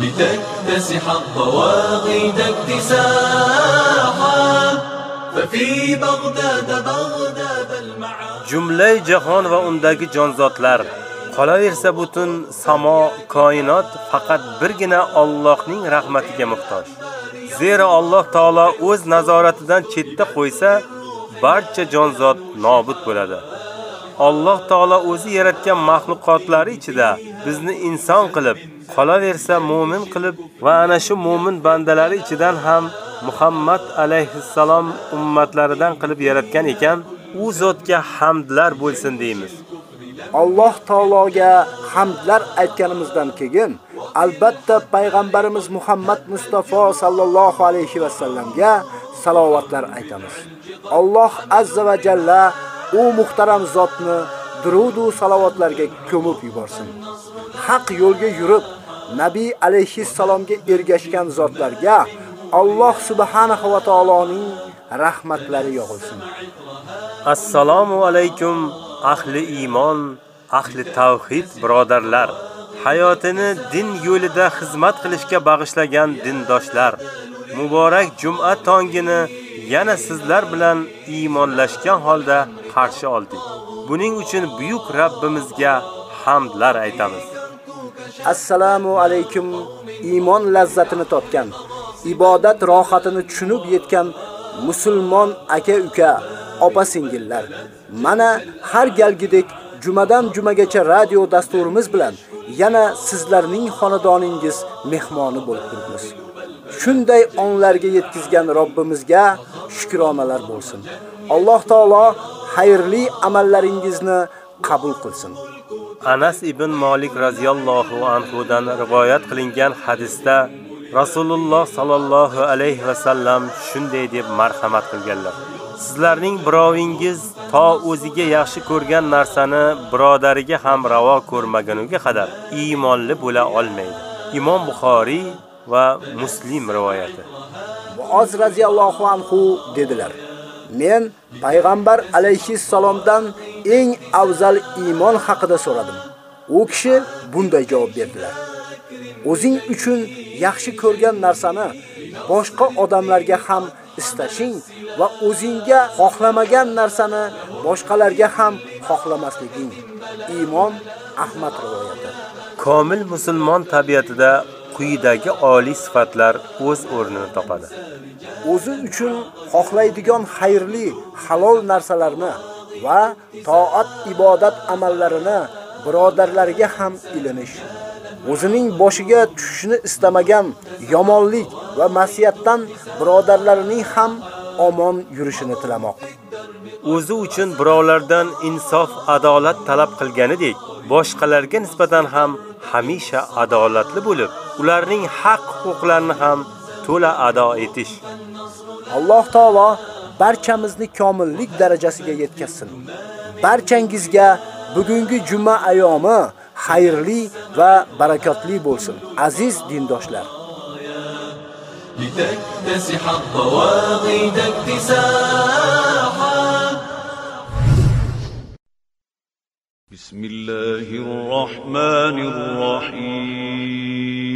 لتكتسح الضواغد اكتساحا ففي بغداد بغداد المعاد Jumlay jahon va undagi jonzotlar qolaversa butun samo koinot faqat birgina Allohning rahmatiga muhtoj. Zero Alloh taolo o'z nazoratidan chetda qo'ysa, barcha jonzot nobud bo'ladi. Alloh taolo o'zi yaratgan mahluqotlari ichida bizni inson qilib, qolaversa mu'min qilib va ana shu mu'min bandalari ichidan ham Muhammad alayhissalom ummatlaridan qilib yaratgan ekan, u zotga hamdlar bo'lsin deymiz. Alloh taologa hamdlar aytganimizdan keyin albatta payg'ambarimiz Muhammad Mustafa sallallohu alayhi va sallamga salovatlar aytamiz. Alloh azza va jalla u muhtaram zotni durud va salovatlarga ko'mib yuborsin. Haq yo'lga yurib, Nabi alayhi salomga ergashgan zotlarga Alloh subhanahu va taoloning rahmatlari yog'ilsin. Assalomu alaykum ahli iymon, ahli tavhid birodarlar. Hayotini din yo'lida xizmat qilishga bag'ishlagan dindoshlar. Muborak juma tongini yana sizlar bilan iymonlashgan holda qarshi oldik. Buning uchun buyuk Rabbimizga hamdlar aytamiz. Assalomu alaykum iymon lazzatini topgan, ibodat rohatini tushunib yetgan musulmon aka-uka, opa-singillar, mana har galgidek jumadan jumagacha radio dasturimiz bilan yana sizlarning xonadoningiz mehmoni bo'lib turibmiz. Shunday onlarga yetkizgan Robbimizga shukronalar bo'lsin. Alloh taolo xayrli amallaringizni qabul qilsin. Anas ibn Malik radhiyallohu anhu dan rivoyat qilingan hadisda Rasululloh sallallohu alayhi va sallam shunday deb marhamat qilganlar. Sizlarning birovingiz to o'ziga yaxshi ko'rgan narsani birodariga ham ravo ko'rmaguniga qadar iymonli bo'la olmaydi. Imom Buxoriy va Muslim rivoyati. Muoz radhiyallohu anhu dedilar: Men payg'ambar alayhi salomdan eng afzal iymon haqida so'radim. U kishi bunday javob berdilar: O'zing uchun yaxshi ko'rgan narsani boshqa odamlarga ham istashing va o'zingga xohlamagan narsani boshqalarga ham xohlamasliging. Iymon Ahmad rivoyati. Komil musulmon tabiatida quyidagi oliy sifatlar o'z o'rnini topadi. O'zi uchun xohlaydigan xayrli, halol narsalarni va toat ibodat amallarini birodarlariga ham ilinish. O'zining boshiga tushishni istamagan yomonlik va masiyatdan birodarlarining ham omon yurishini tilamoq. O'zi uchun birovlardan insof, adolat talab qilganidek, boshqalarga nisbatan ham hamisha adolatli bo'lib, ularning haq huquqlarini ham to'la ado etish. Alloh taolo barchamizni komillik darajasiga yetkazsin. Barchangizga bugungi juma ayomi xayrli va barakotli bo'lsin. Aziz dindoshlar. لتكتسح الطواغيت اكتساحا بسم الله الرحمن الرحيم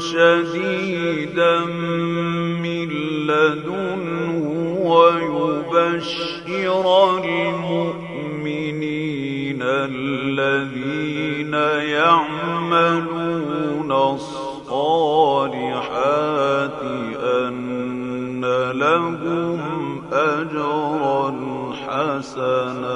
شديدا من لدنه ويبشر المؤمنين الذين يعملون الصالحات أن لهم أجرا حسنا.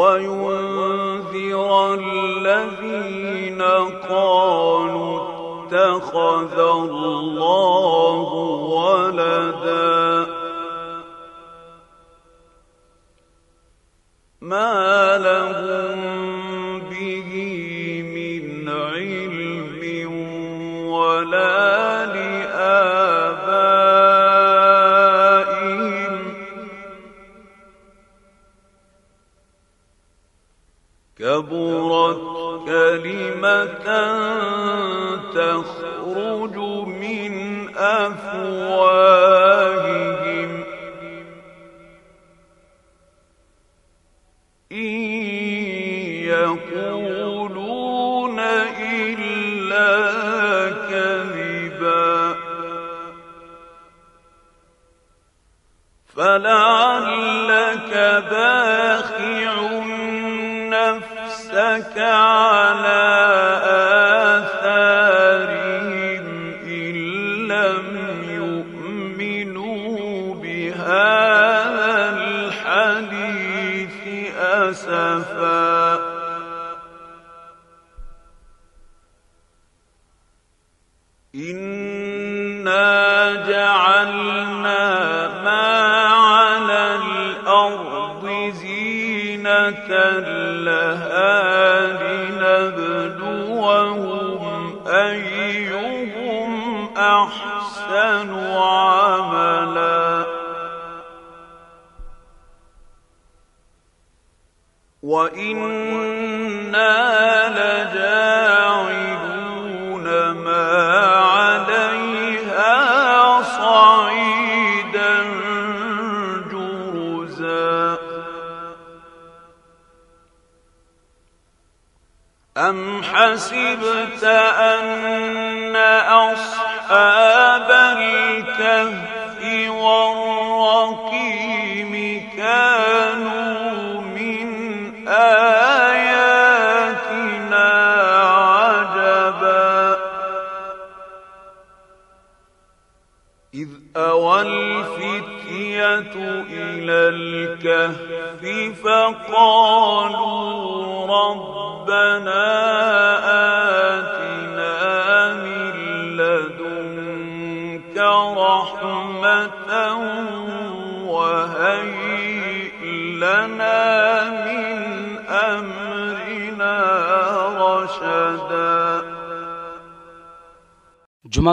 وينذر الذين قالوا اتخذ الله ولدا. ما لهم كلمة تخرج من أفواههم. إن يقولون إلا كذبا. فلعلك باخع نفسك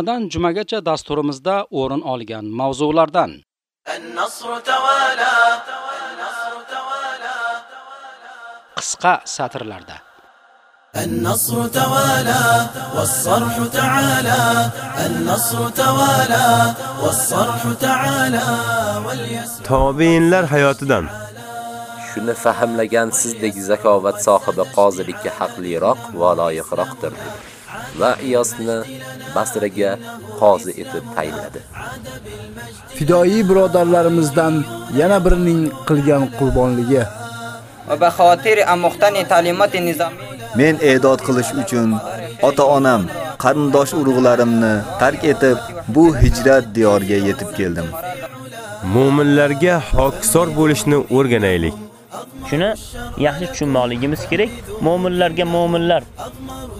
Jumadan jumagacha dasturimizda o'rin olgan mavzulardan النصر توالى النصر توالى qisqa satrlarda النصر توالى والصرح تعالى النصر توالى والصرح تعالى واليسر Tobiinlar hayotidan Shuni fahmlagan sizdek zakovat sohibi qozilikka haqliroq va loyiqroqdir. va Iyosni Basraga qozi etib tayinladi. Fidoi birodarlarimizdan yana birining qilgan qurbonligi va bahotir amuxtani ta'limoti nizomi Men e'dod qilish uchun ota-onam, qarindosh urug'larimni tark etib, bu hijrat diyoriga yetib keldim. Mu'minlarga hokisor bo'lishni o'rganaylik. Shuni yaxshi tushunmoqligimiz kerak. Mu'minlarga mu'minlar,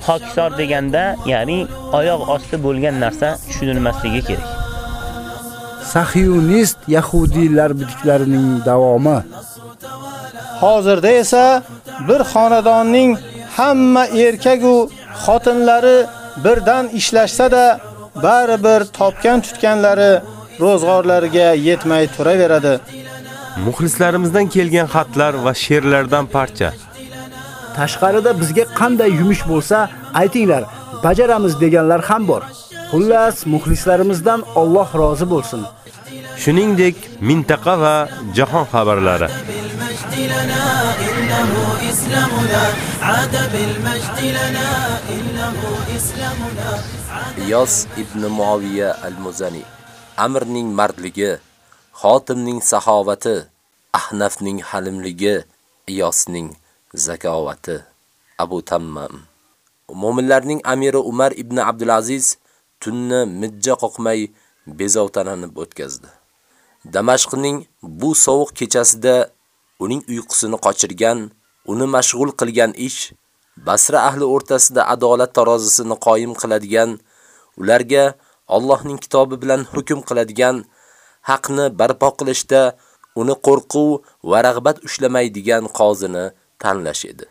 hokisor deganda, ya'ni oyoq osti bo'lgan narsa tushunilmasligi kerak. Sahiyonist yahudiylar bitiklarining davomi Hozirda esa bir xonadonning hamma erkak u xotinlari birdan ishlashsa-da, baribir topgan tutganlari ro'zg'orlariga yetmay turaveradi. Muxlislarimizdan kelgan xatlar va she'rlardan parcha. tashqarida bizga qanday yumush bo'lsa, aytinglar, bajaramiz deganlar ham bor. Xullas, muxlislarimizdan Alloh rozi bo'lsin. Shuningdek, mintaqa va jahon xabarlari. Yos ibn Muaviya al-Muzani Amrning mardligi, Xotimning sahovati, Ahnafning halimligi, Iyosning zakovati. Abu Tammam Mo'minlarning amiri Umar ibn Abdulaziz tunni mijja qoqmay bezovtalanib o'tkazdi. Damashqning bu sovuq kechasida uning uyqusini qochirgan, uni mashg'ul qilgan ish Basra ahli o'rtasida adolat tarozisini qoyim qiladigan, ularga Allohning kitobi bilan hukm qiladigan, haqni barpo qilishda uni qo'rquv va rag'bat ushlamaydigan qozini tanlash edi.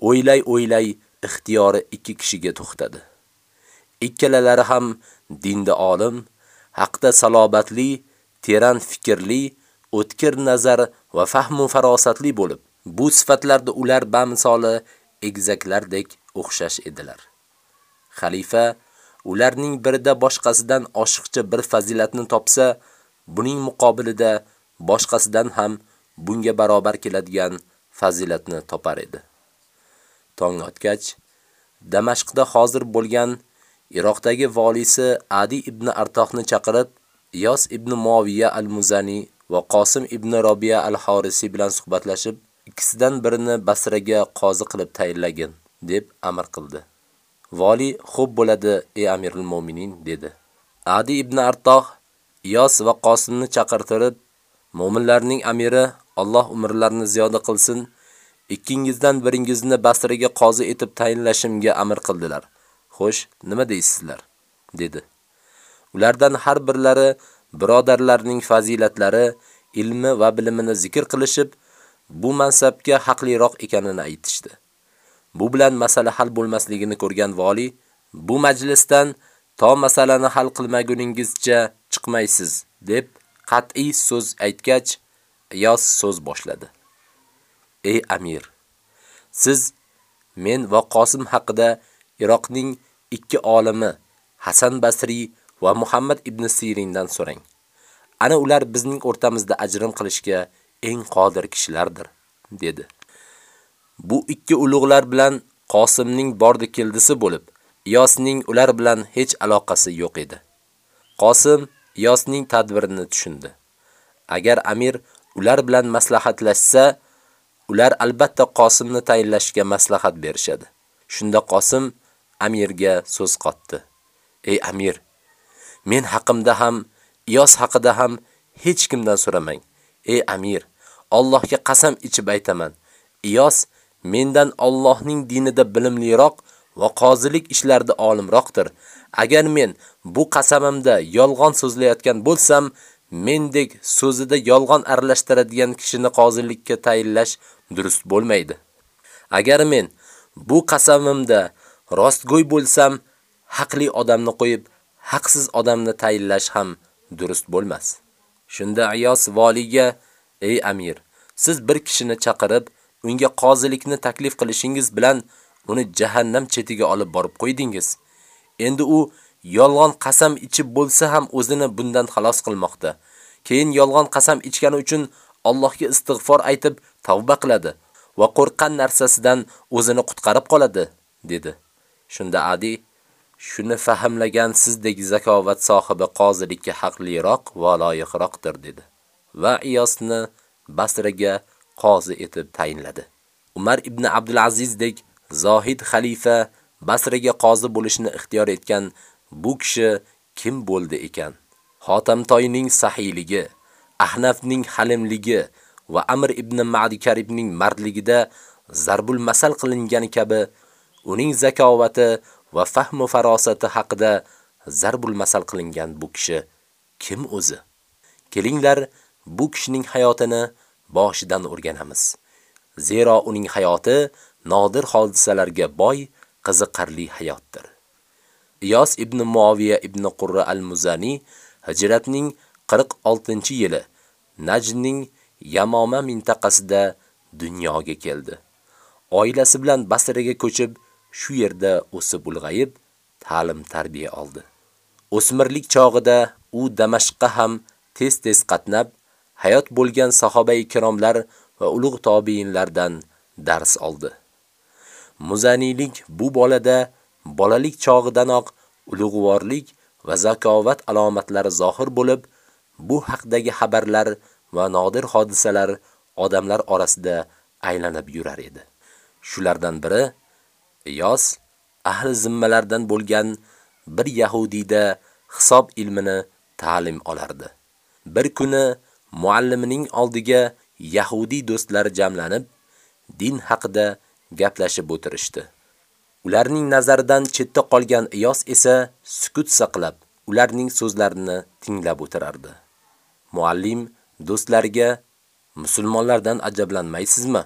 O'ylay o'ylay ixtiyori ikki kishiga to'xtadi. Ikkalalari ham dinda olim, haqda salobatli, teran fikrli, o'tkir nazar va fahmu farosatli bo'lib, bu sifatlarda ular bamisoli egzaklardek o'xshash edilar. Xalifa ularning birida boshqasidan oshiqcha bir fazilatni topsa, buning muqobilida boshqasidan ham bunga barobar keladigan fazilatni topar edi. Tong otgach, Damashqda hozir bo'lgan Iroqdagi valisi Adi ibn Artoqni chaqirib, Iyos ibn Muaviya al-Muzani va Qosim ibn Robiya al-Horisi bilan suhbatlashib, ikkisidan birini Basraga qozi qilib tayinlagin, deb amr qildi. Vali xo'p bo'ladi, ey Amirul Mu'minin, dedi. Adi ibn Artoq Iyos va Qosimni chaqirtirib, mu'minlarning amiri Alloh umrlarini ziyoda qilsin, ikkingizdan biringizni Basraga qozi etib tayinlashimga amr qildilar. Xo'sh, nima deysizlar? dedi. Ulardan har birlari birodarlarning fazilatlari, ilmi va bilimini zikr qilishib, bu mansabga haqliroq ekanini aytishdi. Bu bilan masala hal bo'lmasligini ko'rgan vali, bu majlisdan to masalani hal qilmaguningizcha chiqmaysiz, deb qat'iy so'z aytgach, Iyos so'z boshladi. Ey amir, Siz men va Qosim haqida Iroqning ikki olimi Hasan Basri va Muhammad ibn Sirindan so'rang. Ana ular bizning o'rtamizda ajrim qilishga eng qodir kishilardir, dedi. Bu ikki ulug'lar bilan Qosimning bordi keldisi bo'lib, Iyosning ular bilan hech aloqasi yo'q edi. Qosim Iyosning tadbirini tushundi. Agar amir ular bilan maslahatlashsa, ular albatta Qosimni tayinlashga maslahat berishadi. Shunda Qosim amirga so'z qotdi. Ey amir, men haqimda ham, Iyos haqida ham hech kimdan so'ramang. Ey amir, Allohga qasam ichib aytaman. Iyos mendan Allohning dinida bilimliroq va qozilik ishlarida olimroqdir. Agar men bu qasamimda yolg'on so'zlayotgan bo'lsam, mendek so'zida yolg'on aralashtiradigan kishini qozilikka tayinlash durust bo'lmaydi. Agar men bu qasamimda rostgo'y bo'lsam, haqli odamni qo'yib, haqsiz odamni tayinlash ham durust bo'lmas. Shunda Ayos valiga: "Ey amir, siz bir kishini chaqirib, unga qozilikni taklif qilishingiz bilan uni jahannam chetiga olib borib qo'ydingiz. Endi u yolg'on qasam ichib bo'lsa ham o'zini bundan xalos qilmoqda. Keyin yolg'on qasam ichgani uchun Allohga istig'for aytib tavba qiladi va qo'rqqan narsasidan o'zini qutqarib qoladi, dedi. Shunda Adi shuni fahmlagan sizdek zakovat sohibi qozilikka haqliroq va loyiqroqdir dedi. Va Iyosni Basraga qozi etib tayinladi. Umar ibn Abdul Azizdek zohid xalifa Basraga qozi bo'lishni ixtiyor etgan bu kishi kim bo'ldi ekan? Xotamtoyning sahiyligi, Ahnafning halimligi va Amr ibn Ma'di Karibning mardligida zarbul masal qilingani kabi uning zakovati va fahmu farosati haqida zarbul masal qilingan bu kishi kim o'zi? Kelinglar bu kishining hayotini boshidan o'rganamiz. Zero uning hayoti nodir hodisalarga boy, qiziqarli hayotdir. Iyos ibn Muaviya ibn Qurra al-Muzani hijratning 46-yili Najdning Yamoma mintaqasida dunyoga keldi. Oilasi bilan Basraga ko'chib, shu yerda o'sib ulg'ayib, ta'lim tarbiya oldi. O'smirlik chog'ida u Damashqqa ham tez-tez qatnab, hayot bo'lgan sahobai kiromlar va ulug' tobiinlardan dars oldi. Muzaniylik bu bolada bolalik chog'idanoq ulug'vorlik va zakovat alomatlari zohir bo'lib, bu haqdagi xabarlar va nodir hodisalar odamlar orasida aylanib yurar edi. Shulardan biri Iyos ahli zimmalardan bo'lgan bir yahudiyda hisob ilmini ta'lim olardi. Bir kuni muallimining oldiga yahudi do'stlari jamlanib, din haqida gaplashib o'tirishdi. Ularning nazaridan chetda qolgan Iyos esa sukut saqlab, ularning so'zlarini tinglab o'tirardi. Muallim do'stlariga musulmonlardan ajablanmaysizmi?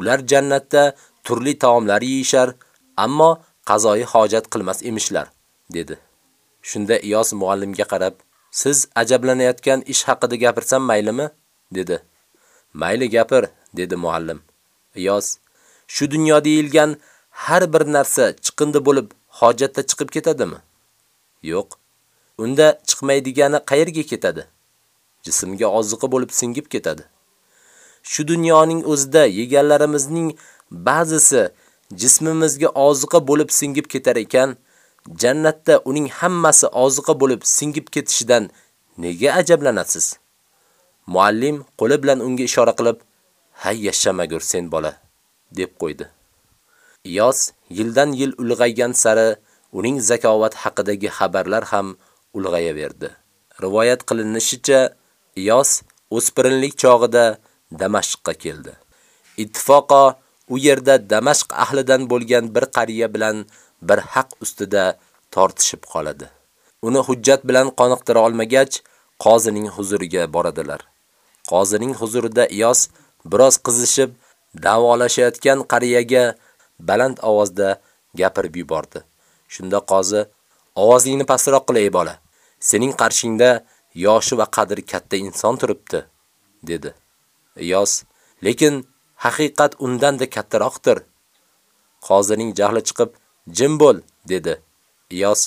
Ular jannatda turli taomlar yeyishar, ammo qazoyi hojat qilmas emishlar, dedi. Shunda Iyos muallimga qarab, "Siz ajablanayotgan ish haqida gapirsam maylimi?" dedi. "Mayli gapir", dedi muallim. Iyos, "Shu dunyoda yilgan har bir narsa chiqindi bo'lib hojatda chiqib ketadimi?" "Yo'q. Unda chiqmaydigani qayerga ketadi?" Jismga oziqa bo'lib singib ketadi. Shu dunyoning o'zida yeganlarimizning ba'zisi jismimizga oziqa bo'lib singib ketar ekan, jannatda uning hammasi oziqa bo'lib singib ketishidan nega ajablanasiz? Muallim qo'li bilan unga ishora qilib, "Hay yashamagur sen bola", deb qo'ydi. Iyos yildan yil ulg'aygan sari uning zakovat haqidagi xabarlar ham ulg'ayaverdi. Rivoyat qilinishicha, Iyos o'spirinlik chog'ida Damashqqa keldi. Ittifoqo u yerda Damashq ahlidan bo'lgan bir qariya bilan bir haq ustida tortishib qoladi. Uni hujjat bilan qoniqtira olmagach, qozining huzuriga boradilar. Qozining huzurida Iyos biroz qizishib, davolashayotgan qariyaga baland ovozda gapirib yubordi. Shunda qozi: "Ovozingni pastroq qil ey bola. Sening qarshingda yoshi va qadri katta inson turibdi", dedi. Iyos: "Lekin haqiqat undan da kattaroqdir", Qozining jahli chiqib, "Jim bo'l" dedi. Iyos,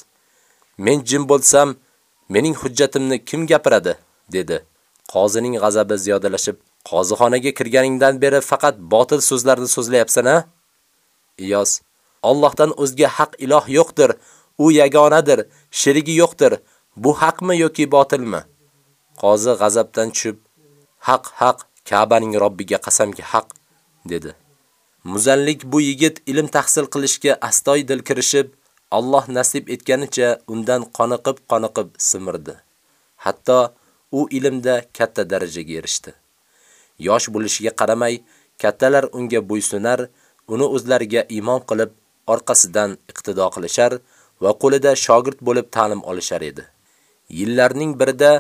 "Men jim bo'lsam, mening hujjatimni kim gapiradi?" dedi. Qozining g'azabi ziyodalashib, "Qozixonaga kirganingdan beri faqat botil so'zlarni so'zlayapsan-a?" Iyos, "Allohdan o'zga haq iloh yo'qdir, u yagonadir, sherigi yo'qdir. Bu haqmi yoki botilmi?" Qozi g'azabdan tushib, "Haq, haq, Ka'baning Robbiga qasamki haq" dedi. Muzallik bu yigit ilm tahsil qilishga astoydil kirishib, Alloh nasib etganicha undan qoniqib-qoniqib simirdi. Hatto u ilmda katta darajaga erishdi. Yosh bo'lishiga qaramay, kattalar unga bo'ysunar, uni o'zlariga iymon qilib, orqasidan iqtido qilishar va qo'lida shogird bo'lib ta'lim olishar edi. Yillarning birida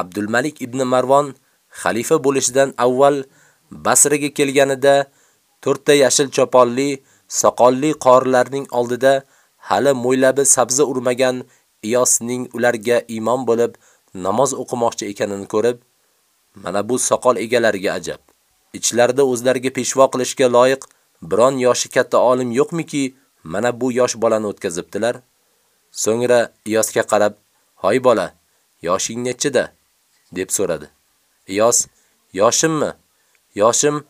Abdulmalik ibn Marvon xalifa bo'lishidan avval Basraga kelganida to'rtta yashil choponli, soqolli qorilarning oldida hali mo'ylabi sabzi urmagan Iyosning ularga iymon bo'lib namoz o'qimoqchi ekanini ko'rib, mana bu soqol egalariga ajab. Ichlarida o'zlariga peshvo qilishga loyiq biron yoshi katta olim yo'qmiki, mana bu yosh bolani o'tkazibdilar. So'ngra Iyosga qarab, "Hoy bola, yoshing nechida?" deb so'radi. Iyos, "Yoshimmi? Yoshim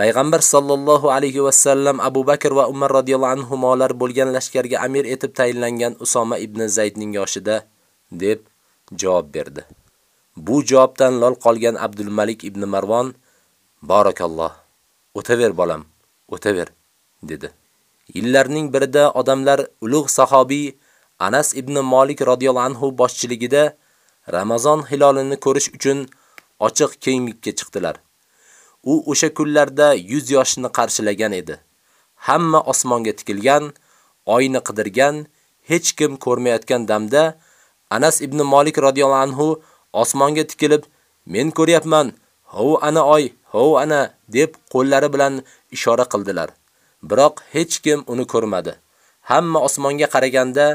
Payg'ambar sallallohu alayhi va sallam Abu Bakr va Umar radhiyallohu anhumolar bo'lgan lashkarga amir etib tayinlangan Usoma ibn Zaydning yoshida deb javob berdi. Bu javobdan lol qolgan Abdul Malik ibn Marvon Barakalloh. O'taver bolam, o'taver dedi. Yillarning birida odamlar ulug' sahobiy Anas ibn Malik radhiyallohu anhu boshchiligida Ramazon hilolini ko'rish uchun ochiq kenglikka chiqdilar. U o'sha kunlarda 100 yoshni qarshilagan edi. Hamma osmonga tikilgan, oyni qidirgan, hech kim ko'rmayotgan damda Anas ibn Malik radhiyallohu anhu osmonga tikilib, "Men ko'ryapman. Hov ana oy, hov ana" deb qo'llari bilan ishora qildilar. Biroq hech kim uni ko'rmadi. Hamma osmonga qaraganda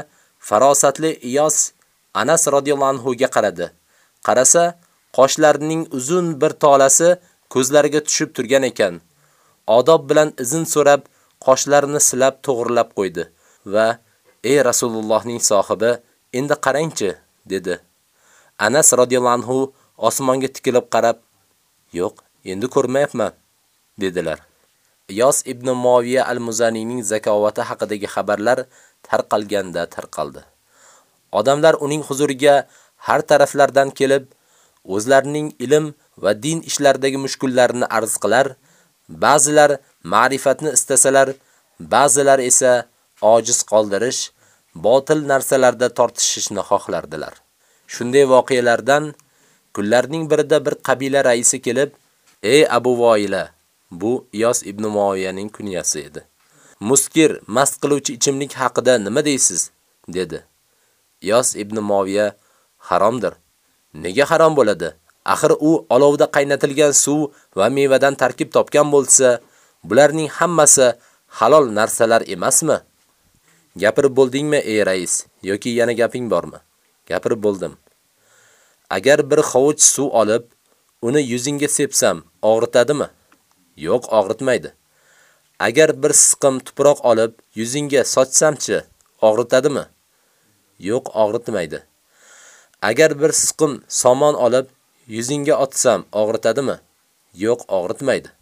farosatli Iyos Anas radhiyallohu anhu ga qaradi. Qarasa, qoshlarining uzun bir tolasi ko'zlariga tushib turgan ekan. Odob bilan izin so'rab, qoshlarini silab to'g'rilab qo'ydi va: "Ey Rasulullohning sohibi, endi qarangchi" dedi. Anas radhiyallohu anhu osmonga tikilib qarab, "Yo'q, endi ko'rmayapman" dedilar. Iyos ibn Moviya al-Muzaniyning zakovati haqidagi xabarlar tarqalganda tarqaldi. Odamlar uning huzuriga har taraflardan kelib, o'zlarining ilm va din ishlaridagi mushkullarini arz qilar, ba'zilar ma'rifatni istasalar, ba'zilar esa ojiz qoldirish, botil narsalarda tortishishni xohlardilar. Shunday voqealardan kunlarning birida bir qabila raisi kelib, "Ey Abu Voila, bu Iyos ibn Muoviyaning kunyasi edi. Muskir, mast qiluvchi ichimlik haqida nima deysiz?" dedi. Iyos ibn Muoviya haromdir. Nega harom bo'ladi? Axir u olovda qaynatilgan suv va mevadan tarkib topgan bo'lsa, bularning hammasi halol narsalar emasmi? Gapirib bo'ldingmi, ey rais, yoki yana gaping bormi? Gapirib bo'ldim. Agar bir hovuch suv olib, uni yuzingga sepsam, og'ritadimi? Yo'q, og'ritmaydi. Agar bir siqim tuproq olib, yuzingga sochsamchi, og'ritadimi? Yo'q, og'ritmaydi. Agar bir siqim somon olib, yuzingga otsam, og'ritadimi? Yo'q, og'ritmaydi.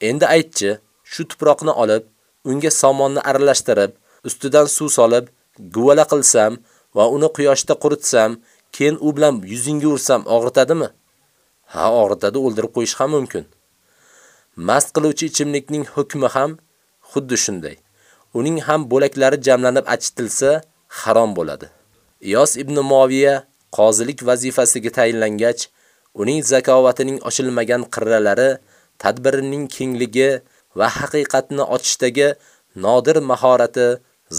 Endi aytchi, shu tuproqni olib, unga somonni aralashtirib, ustidan suv solib, guvala qilsam va uni quyoshda quritsam, keyin u bilan yuzingga ursam og'ritadimi? Ha, og'ritadi, o'ldirib qo'yish ham mumkin. Mast qiluvchi ichimlikning hukmi ham xuddi shunday. Uning ham bo'laklari jamlanib achitilsa, harom bo'ladi. Iyos ibn Moviya qozilik vazifasiga tayinlangach, uning zakovatining ochilmagan qirralari, tadbirining kengligi va haqiqatni ochishdagi nodir mahorati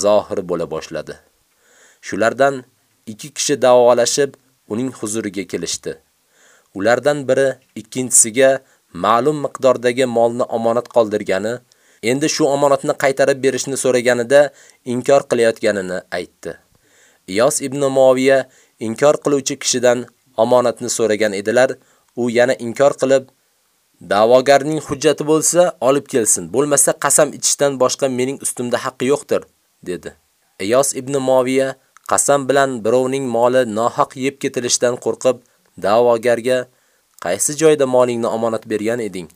zohir bo'la boshladi. Shulardan ikki kishi davolashib uning huzuriga kelishdi. Ulardan biri ikkinchisiga ma'lum miqdordagi molni omonat qoldirgani, endi shu omonatni qaytarib berishni so'raganida inkor qilayotganini aytdi. Iyos ibn Moviya inkor qiluvchi kishidan omonatni so'ragan edilar, u yana inkor qilib, Da'vogarning hujjati bo'lsa, olib kelsin. Bo'lmasa qasam ichishdan boshqa mening ustimda haqqi yo'qdir, dedi. Iyos ibn Moviya qasam bilan birovning moli nohaq yeb ketilishidan qo'rqib, da'vogarga qaysi joyda molingni omonat bergan eding?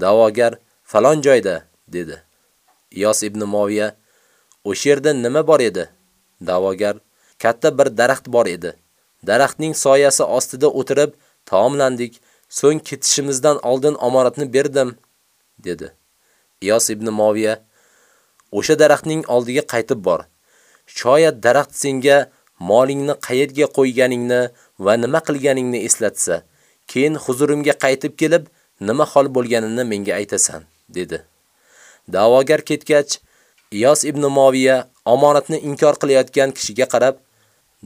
Da'vogar falon joyda, dedi. Iyos ibn Moviya o'sha yerda nima bor edi? Da'vogar katta bir daraxt bor edi. Daraxtning soyasi ostida o'tirib taomlandik. So'ng ketishimizdan oldin omonatni berdim, dedi. Iyos ibn Moviya o'sha daraxtning oldiga qaytib bor. Shoyat daraxt senga molingni qayerga qo'yganingni va nima qilganingni eslatsa, keyin huzurimga qaytib kelib, nima hol bo'lganini menga aytasan, dedi. Da'vogar ketgach, Iyos ibn Moviya omonatni inkor qilayotgan kishiga qarab,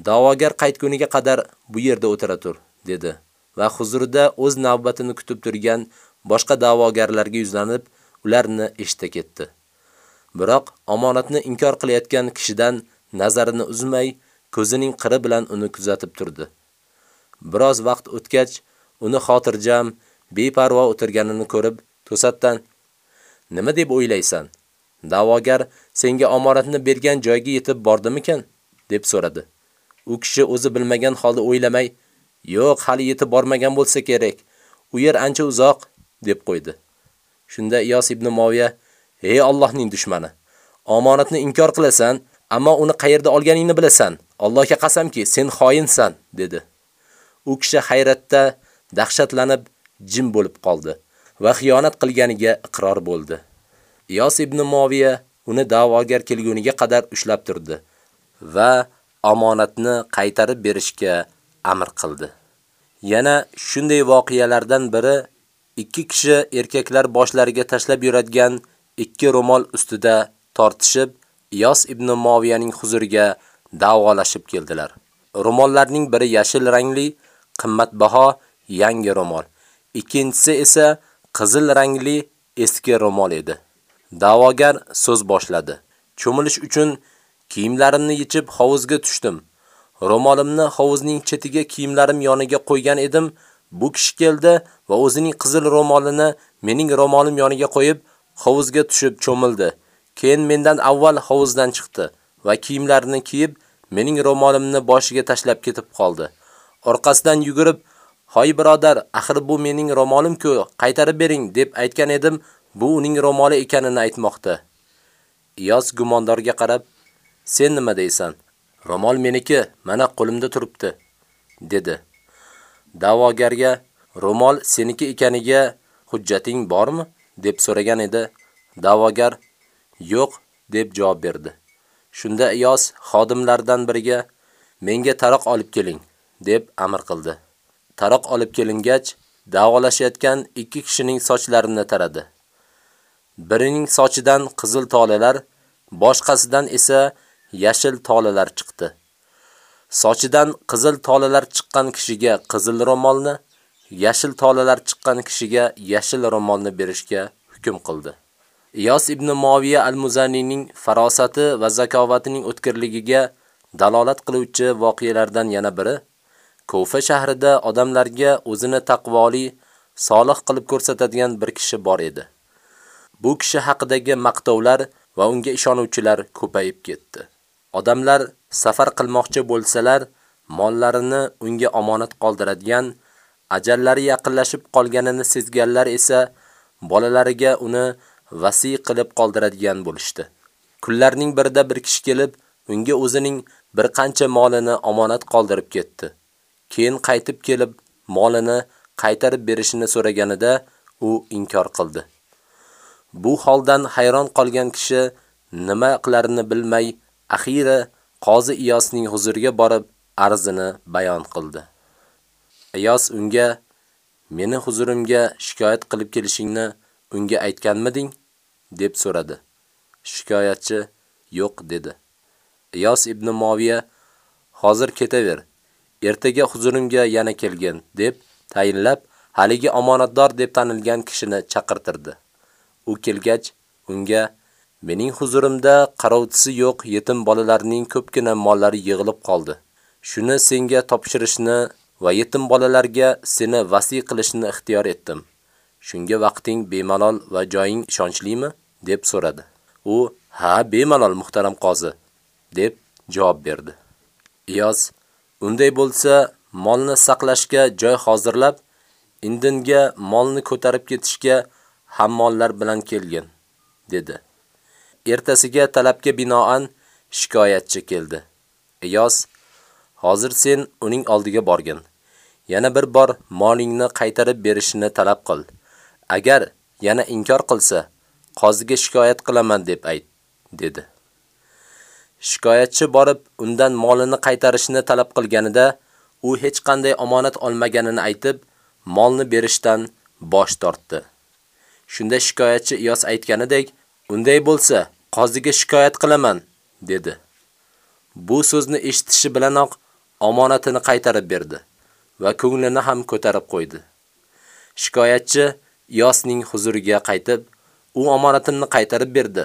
da'vogar qaytguniga qadar bu yerda o'tira tur, dedi. va huzurida o'z navbatini kutib turgan boshqa da'vogarlarga yuzlanib, ularni eshita ketdi. Biroq omonatni inkor qilayotgan kishidan nazarini uzmay, ko'zining qiri bilan uni kuzatib turdi. Biroz vaqt o'tgach, uni xotirjam, beparvo o'tirganini ko'rib, to'satdan "Nima deb o'ylaysan? Da'vogar senga omonatni bergan joyga yetib bordimikan?" deb so'radi. U kishi o'zi bilmagan holda o'ylamay, Yo'q, hali yetib bormagan bo'lsa kerak. U yer ancha uzoq, deb qo'ydi. Shunda Iyos ibn Moviya: "Ey Allohning dushmani, omonatni inkor qilasan, ammo uni qayerda olganingni bilasan. Allohga qasamki, sen xoinsan", dedi. U kishi hayratda, dahshatlanib, jim bo'lib qoldi va xiyonat qilganiga iqror bo'ldi. Iyos ibn Moviya uni da'vogar kelguniga qadar ushlab turdi va omonatni qaytarib berishga amr qildi. Yana shunday voqealardan biri ikki kishi erkaklar boshlariga tashlab yuradigan ikki ro'mol ustida tortishib, Iyos ibn Moviyaning huzuriga da'volashib keldilar. Ro'mollarning biri yashil rangli, qimmatbaho yangi ro'mol, ikkinchisi esa qizil rangli eski ro'mol edi. Da'vogar so'z boshladi. Cho'milish uchun kiyimlarimni yechib hovuzga tushdim. Ro'molimni hovuzning chetiga kiyimlarim yoniga qo'ygan edim. Bu kishi keldi va o'zining qizil ro'molini mening ro'molim yoniga qo'yib, hovuzga tushib cho'mildi. Keyin mendan avval hovuzdan chiqdi va kiyimlarini kiyib, mening ro'molimni boshiga tashlab ketib qoldi. Orqasidan yugurib, "Hoy birodar, axir bu mening ro'molim-ku, qaytarib bering" deb aytgan edim. Bu uning ro'moli ekanini aytmoqda. Iyos gumondorga qarab, "Sen nima deysan?" "Ro'mol meniki, mana qo'limda turibdi", dedi. Da'vogarga "Ro'mol seniki ekaniga hujjating bormi?" deb so'ragan edi. Da'vogar "Yo'q" deb javob berdi. Shunda Iyos xodimlardan biriga "Menga taroq olib keling" deb amr qildi. Taroq olib kelingach, davolashayotgan ikki kishining sochlarini taradi. Birining sochidan qizil tolalar, boshqasidan esa yashil tolalar chiqdi. Sochidan qizil tolalar chiqqan kishiga qizil ro'molni, yashil tolalar chiqqan kishiga yashil ro'molni berishga hukm qildi. Iyos ibn Muaviya al-Muzanining farosati va zakovatining o'tkirligiga dalolat qiluvchi voqealardan yana biri Kufa shahrida odamlarga o'zini taqvoli, solih qilib ko'rsatadigan bir kishi bor edi. Bu kishi haqidagi maqtovlar va unga ishonuvchilar ko'payib ketdi. Odamlar safar qilmoqchi bo'lsalar, mollarini unga omonat qoldiradigan, ajallari yaqinlashib qolganini sezganlar esa bolalariga uni vasiy qilib qoldiradigan bo'lishdi. Kunlarning birida bir kishi kelib, unga o'zining bir qancha molini omonat qoldirib ketdi. Keyin qaytib kelib, molini qaytarib berishini so'raganida u inkor qildi. Bu holdan hayron qolgan kishi nima qilarini bilmay Axira qozi Iyosning huzuriga borib arzini bayon qildi. Iyos unga meni huzurimga shikoyat qilib kelishingni unga aytganmiding? deb so'radi. Shikoyatchi yo'q dedi. Iyos ibn Moviya hozir ketaver. Ertaga huzurimga yana kelgin deb tayinlab haligi omonatdor deb tanilgan kishini chaqirtirdi. U kelgach unga Mening huzurimda qarovchisi yo'q yetim bolalarning ko'pgina mollari yig'ilib qoldi. Shuni senga topshirishni va yetim bolalarga seni vasiy qilishni ixtiyor etdim. Shunga vaqting bemalol va joying ishonchlimi? deb so'radi. U: "Ha, bemalol muhtaram qozi" deb javob berdi. Iyoz "Unday bo'lsa, molni saqlashga joy hozirlab, indinga molni ko'tarib ketishga hammollar bilan kelgin" dedi. Ertasiga talabga binoan shikoyatchi keldi. Iyos: "Hozir sen uning oldiga borgin. Yana bir bor molingni qaytarib berishini talab qil. Agar yana inkor qilsa, qoziga shikoyat qilaman deb ayt" dedi. Shikoyatchi borib undan molini qaytarishni talab qilganida, u hech qanday omonat olmaganini aytib, molni berishdan bosh tortdi. Shunda shikoyatchi Iyos aytganidek, "Unday bo'lsa, qoziga shikoyat qilaman" dedi. Bu so'zni eshitishi bilanoq omonatini qaytarib berdi va ko'nglini ham ko'tarib qo'ydi. Shikoyatchi Iyosning huzuriga qaytib, "U omonatimni qaytarib berdi.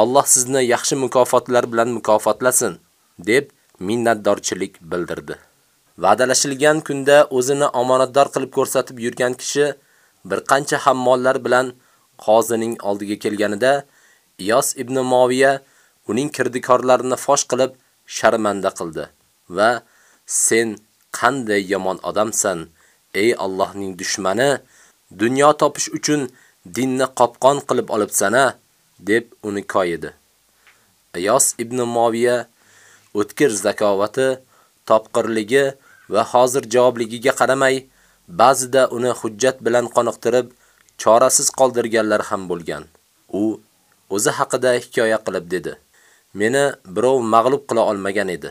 Alloh sizni yaxshi mukofotlar bilan mukofotlasin" deb minnatdorchilik bildirdi. Va'dalashilgan kunda o'zini omonatdor qilib ko'rsatib yurgan kishi bir qancha hammollar bilan qozining oldiga kelganida Iyos ibn Moviya uning kirdikorlarini fosh qilib sharmanda qildi va sen qanday yomon odamsan, ey Allohning dushmani, dunyo topish uchun dinni qopqon qilib olibsan-a, deb uni koyidi. Iyos ibn Moviya o'tkir zakovati, topqirligi va hozir javobligiga qaramay, ba'zida uni hujjat bilan qoniqtirib, chorasiz qoldirganlar ham bo'lgan. U o'zi haqida hikoya qilib dedi: "Meni birov mag'lub qila olmagan edi,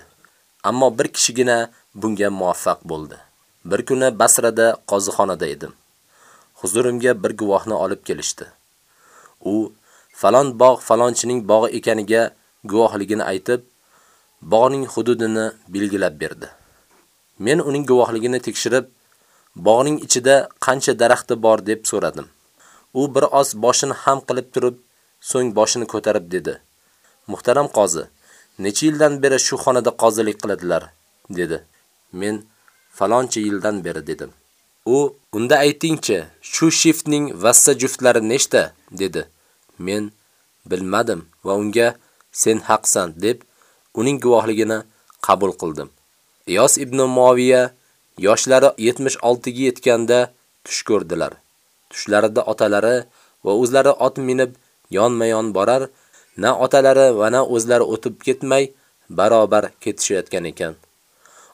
ammo bir kishigina bunga muvaffaq bo'ldi. Bir kuni Basrada qozixonada edim. Huzurimga bir guvohni olib kelishdi. U falon bog' falonchining bog'i ekaniga guvohligini aytib, bog'ning hududini belgilab berdi. Men uning guvohligini tekshirib, bog'ning ichida qancha daraxti bor deb so'radim. U bir oz boshini ham qilib turib, so'ng boshini ko'tarib dedi: "Muhtaram qozi, necha yildan beri shu xonada qozilik qiladilar?" dedi. Men faloncha yildan beri dedim. U unda aytingchi, shu shiftning vassa juftlari nechta? dedi. Men bilmadim va unga sen haqsan deb uning guvohligini qabul qildim. Iyos ibn Muaviya yoshlari 76 ga yetganda tush ko'rdilar. Tushlarida otalari va o'zlari ot minib yonma-yon borar, na otalari va na o'zlari o'tib ketmay barobar ketishayotgan ekan.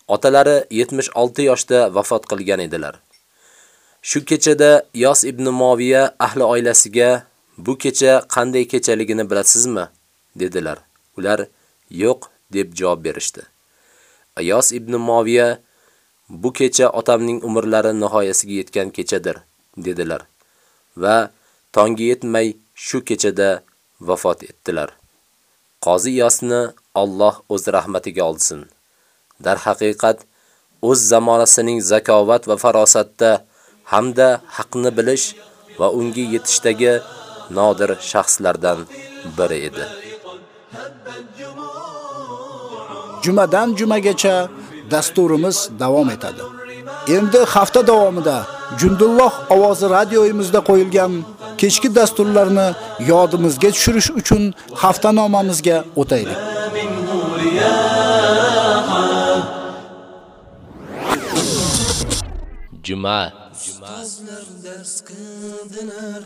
Otalari 76 yoshda vafot qilgan edilar. Shu kechada Yos ibn Moviya ahli oilasiga bu kecha qanday kechaligini bilasizmi? dedilar. Ular yo'q deb javob berishdi. Ayos ibn Moviya bu kecha otamning umrlari nihoyasiga yetgan kechadir dedilar va tongga yetmay shu kechada vafot etdilar. Qozi Iyosni Alloh o'z rahmatiga olsin. Dar haqiqat o'z zamonasining zakovat va farosatda hamda haqni bilish va unga yetishdagi nodir shaxslardan biri edi. Jumadan jumagacha dasturimiz davom etadi. Endi hafta davomida Jundulloh ovozi radioyimizda qo'yilgan kechki dasturlarni yodimizga tushirish uchun haftanomamizga o'taylik. Juma Ustozlar dars qildilar,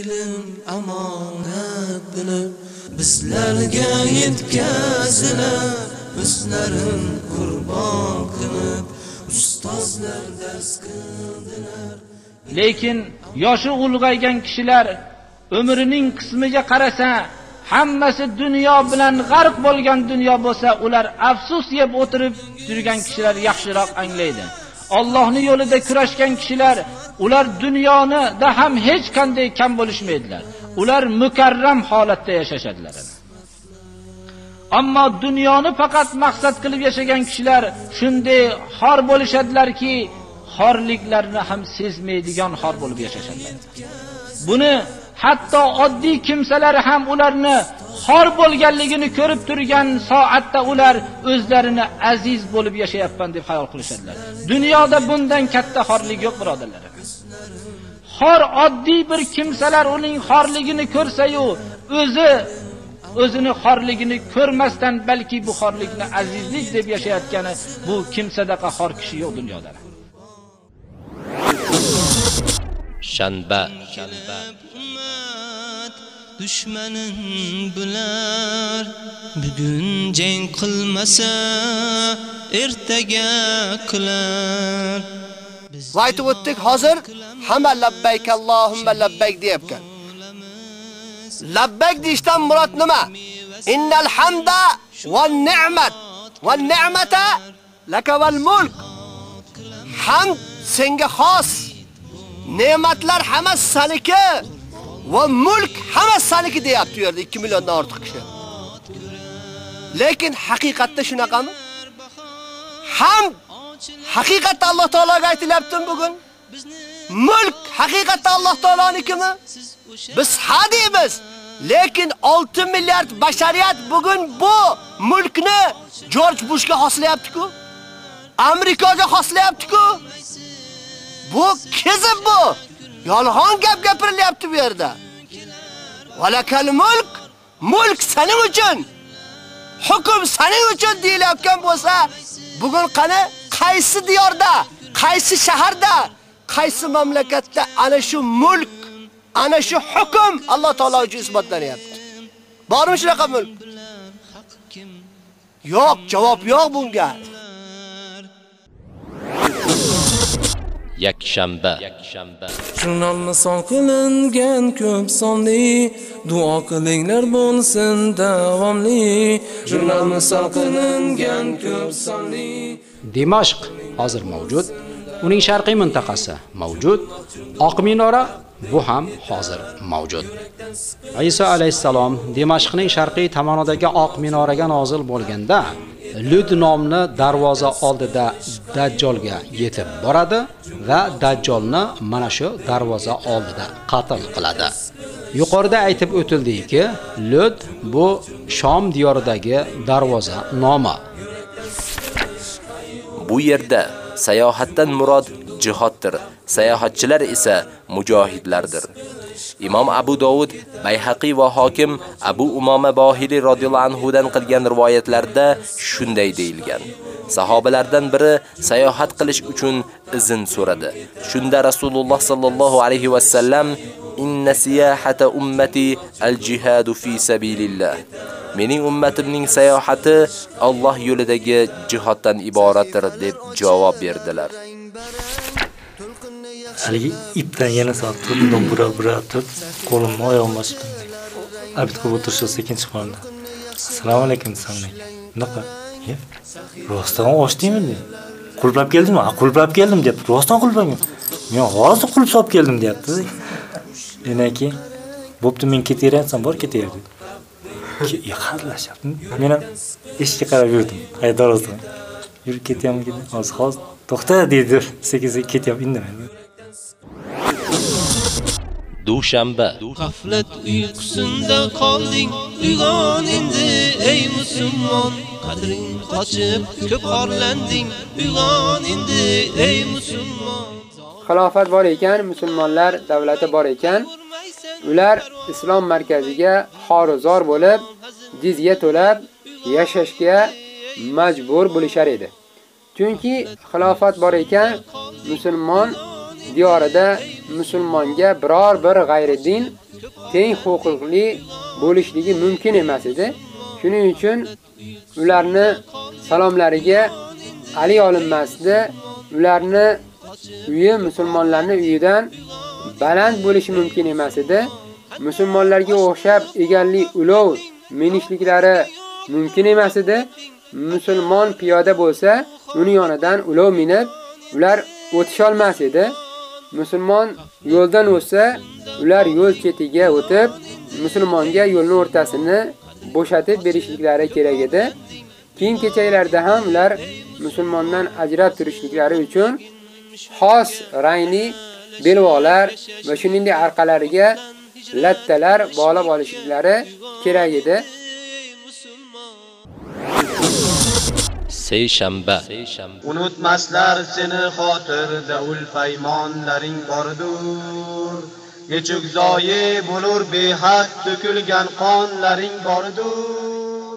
ilm amonat bilib, bizlarga yetkazilar, bizlarin qurbon qilib, ustozlar dars qildilar. Lekin yoshi ulg'aygan kishilar umrining qismiga qarasa, hammasi dunyo bilan g'arq bo'lgan dunyo bo'lsa, ular afsus yeb o'tirib turgan kishilar yaxshiroq anglaydi. Allohning yo'lida kurashgan kishilar, ular dunyoni da ham hech qanday kam bo'lishmaydilar. Ular mukarram holatda yashashadilar. Ammo dunyoni faqat maqsad qilib yashagan kishilar shunday xor bo'lishadilarki, xorliklarni ham sezmaydigan xor bo'lib yashashadilar. Buni hatto oddiy kimsalar ham ularni xor bo'lganligini ko'rib turgan soatda ular o'zlarini aziz bo'lib yashayapman deb xayol qilishadilar. Dunyoda bundan katta xorlik yo'q, birodarlar. xor oddiy bir kimsalar uning xorligini ko'rsa-yu, o'zi o'zini xorligini ko'rmasdan balki bu xorlikni azizlik deb yashayotgani bu kimsadaqa xor kishi yo'q dunyoda. shanba dushmanin bular bugun jang qilmasa ertaga qilar Va aytib o'tdik, hozir hamma labbayk Allohumma labbayk deyapkan. Labbayk deyishdan murod nima? Innal hamda wan ni'mat wan ni'mata laka wal mulk. Hamd senga xos. Ne'matlar hammasi saniki va mulk hammasi saniki deyapti u yerda 2 milliondan ortiq kishi. Lekin haqiqatda shunaqami? Ham haqiqatda Alloh taologa aytilyaptimi bugun? Mulk haqiqatda Alloh taolonikimi? Biz ha deymiz. Lekin 6 milliard bashariyat bugun bu mulkni George Bushga xoslayapti-ku. Amerikaga xoslayapti-ku. Bu kezib bu. Yolg'on gap gapirilyapti bu yerda. Valakal mulk, mulk sening uchun. Hukm sening uchun deyilayotgan bo'lsa, bugun qani qaysi diyorda, qaysi shaharda, qaysi mamlakatda ana shu mulk, ana shu hukm Alloh taolo uchun isbotlanyapti. Bormi shunaqa mulk? Yo'q, javob yo'q bunga. Yakshanba. Jurnalni son qilingan ko'p sonli. Duo qilinglar bo'lsin davomli. Jurnalni son qilingan ko'p sonli. Dimashq hozir mavjud, uning sharqiy mintaqasi mavjud, Oq minora bu ham hozir mavjud. Isa alayhissalom Dimashqning sharqiy tomonidagi Oq minoraga nozil bo'lganda Lud nomli darvoza oldida Dajjolga yetib boradi va Dajjolni mana shu darvoza oldida qatl qiladi. Yuqorida aytib o'tildiki, Lud bu Shom diyoridagi darvoza nomi. Bu yerda sayohatdan murod jihoddir. Sayohatchilar esa mujohidlardir. Imom Abu Dovud, Bayhaqi va Hokim Abu Umoma Bohili radhiyallohu anhu dan qilgan rivoyatlarda shunday deyilgan. Sahobalardan biri sayohat qilish uchun izn so'radi. Shunda Rasululloh sallallohu alayhi va sallam inna siyahata ummati al-jihad fi sabilillah. Mening ummatimning sayohati Alloh yo'lidagi jihoddan iboratdir deb javob berdilar. Haligi ipdan yana soat turib bura bura turib qo'limni oyog'imni ochib abid qilib sekin chiqqanda assalomu alaykum desam bunaqa? Rostdan ochdingmi dedi qulplab keldimmi ha qulplab keldim deyapti. Rostdan qulplab men hozir qulp solib keldim deyapti. Undan keyin bo'pti men ketaveryapsan bor ketaver dedi hazillashyapti e, men ham eshikka qarab yurdim. Haydar yurib ketyapmikin hozir hozir to'xta deydi sekin sekin ketyapti indamaydi dushanba. G'aflat uyqusinda qolding uyg'on endi ey musulmon. Qadring qochib ko'p orlanding uyg'on endi ey musulmon. Xilofat bor ekan, musulmonlar davlati bor ekan, ular islom markaziga xoruzor bo'lib, jizya to'lab yashashga majbur bo'lishar edi. Chunki xilofat bor ekan, musulmon diyorida musulmonga biror bir g'ayri din teng huquqli bo'lishligi mumkin emas edi. Shuning uchun ularni salomlariga Ali olinmasdi, ularni uyi musulmonlarning uyidan baland bo'lishi mumkin emas edi. Musulmonlarga o'xshab egalli ulov minishliklari mumkin emas edi. Musulmon piyoda bo'lsa, uning yonidan ulov minib, ular o'tisha olmas edi. Musulmon yo'ldan o'tsa, ular yo'l chetiga o'tib, musulmonga yo'lning o'rtasini bo'shatib berishliklari kerak edi. Keyin kechaklarda ham ular musulmondan ajrab turishliklari uchun xos rangli belvoqlar va shuningdek orqalariga lattalar bog'lab olishliklari kerak edi. Seyshanba. Unutmaslar seni xotirda ul paymonlaring bordur. nechuk zoyi bo'lur behad to'kilgan qonlaring bordur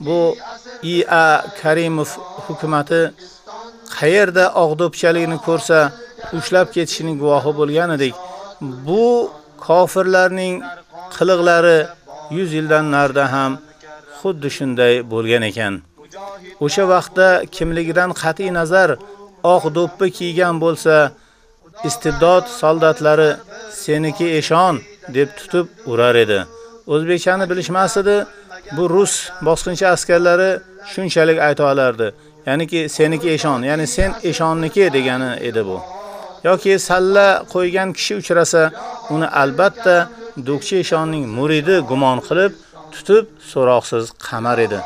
bu IA Karimov hukumatı qayerda og'do'pchaligini ko'rsa ushlab ketishining guvohi bo'lgan edik. Bu kofirlarning qiliqlari 100 yildan narda ham xuddi shunday bo'lgan ekan. O'sha vaqtda kimligidan qat'i nazar oq do'ppi kiygan bo'lsa, istibdod soldatlari seniki eshon deb tutib urar edi. O'zbekchani bilishmas edi, bu rus bosqinchi askarlari shunchalik ayta olardi. Ya'niki seniki eshon, ya'ni sen eshonniki degani edi bu. yoki salla qo'ygan kishi uchrasa, uni albatta do'kchi eshonning muridi gumon qilib, tutib so'roqsiz qamar edi.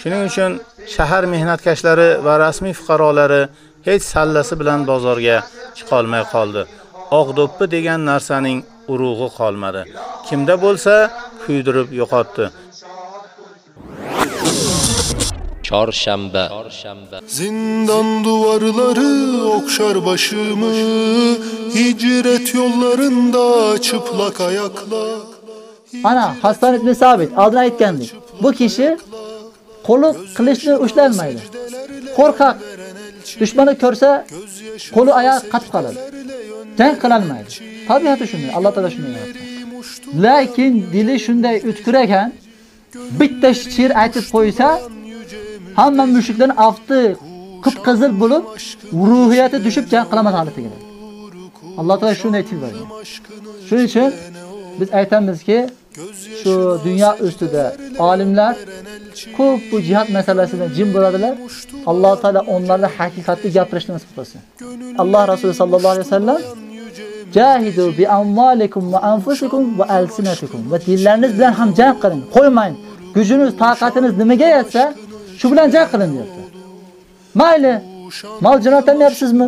Shuning uchun shahar mehnatkashlari va rasmiy fuqarolari hech sallasi bilan bozorga chiqa olmay qoldi. Oq do'ppi degan narsaning urug'i qolmadi. Kimda bo'lsa, kuydirib yo'qotdi. Çarşamba Zindan duvarları okşar başımı Hicret yollarında çıplak ayakla Ana Hassan ibn Sabit oldin aytgandik. Bu kishi qo'li qilichni ushlanmaydi. Qo'rqaq. Dushmani ko'rsa, qo'li oyoq qatib qoladi. Jang qilolmaydi. Tabiati shunday, Alloh taolo shunday yaratgan. Lekin dili shunday o'tkir ekan, bitta she'r aytib qo'ysa, hamma mushuklarning afti qip-qizil bo'lib, ruhiyati tushib jang qilaman holatiga keladi. Alloh taolo shunday til bergan. Shuning uchun biz aytamizki, shu dunyo ustida olimlar ko'p bu jihad masalasida jim bo'ladilar. Alloh taolo onlarga haqiqatni gapirishni nasib qilsin. Alloh Rasuli sallallohu alayhi vasallam Jahidu bi amwalikum va anfusikum va alsinatikum va dillariniz bilan ham jang qiling. Qo'ymang. Gücünüz, taqatiniz nimaga yetsa, shu bilan jang qiling deyapti. Mayli, mol jo'natamyapsizmi?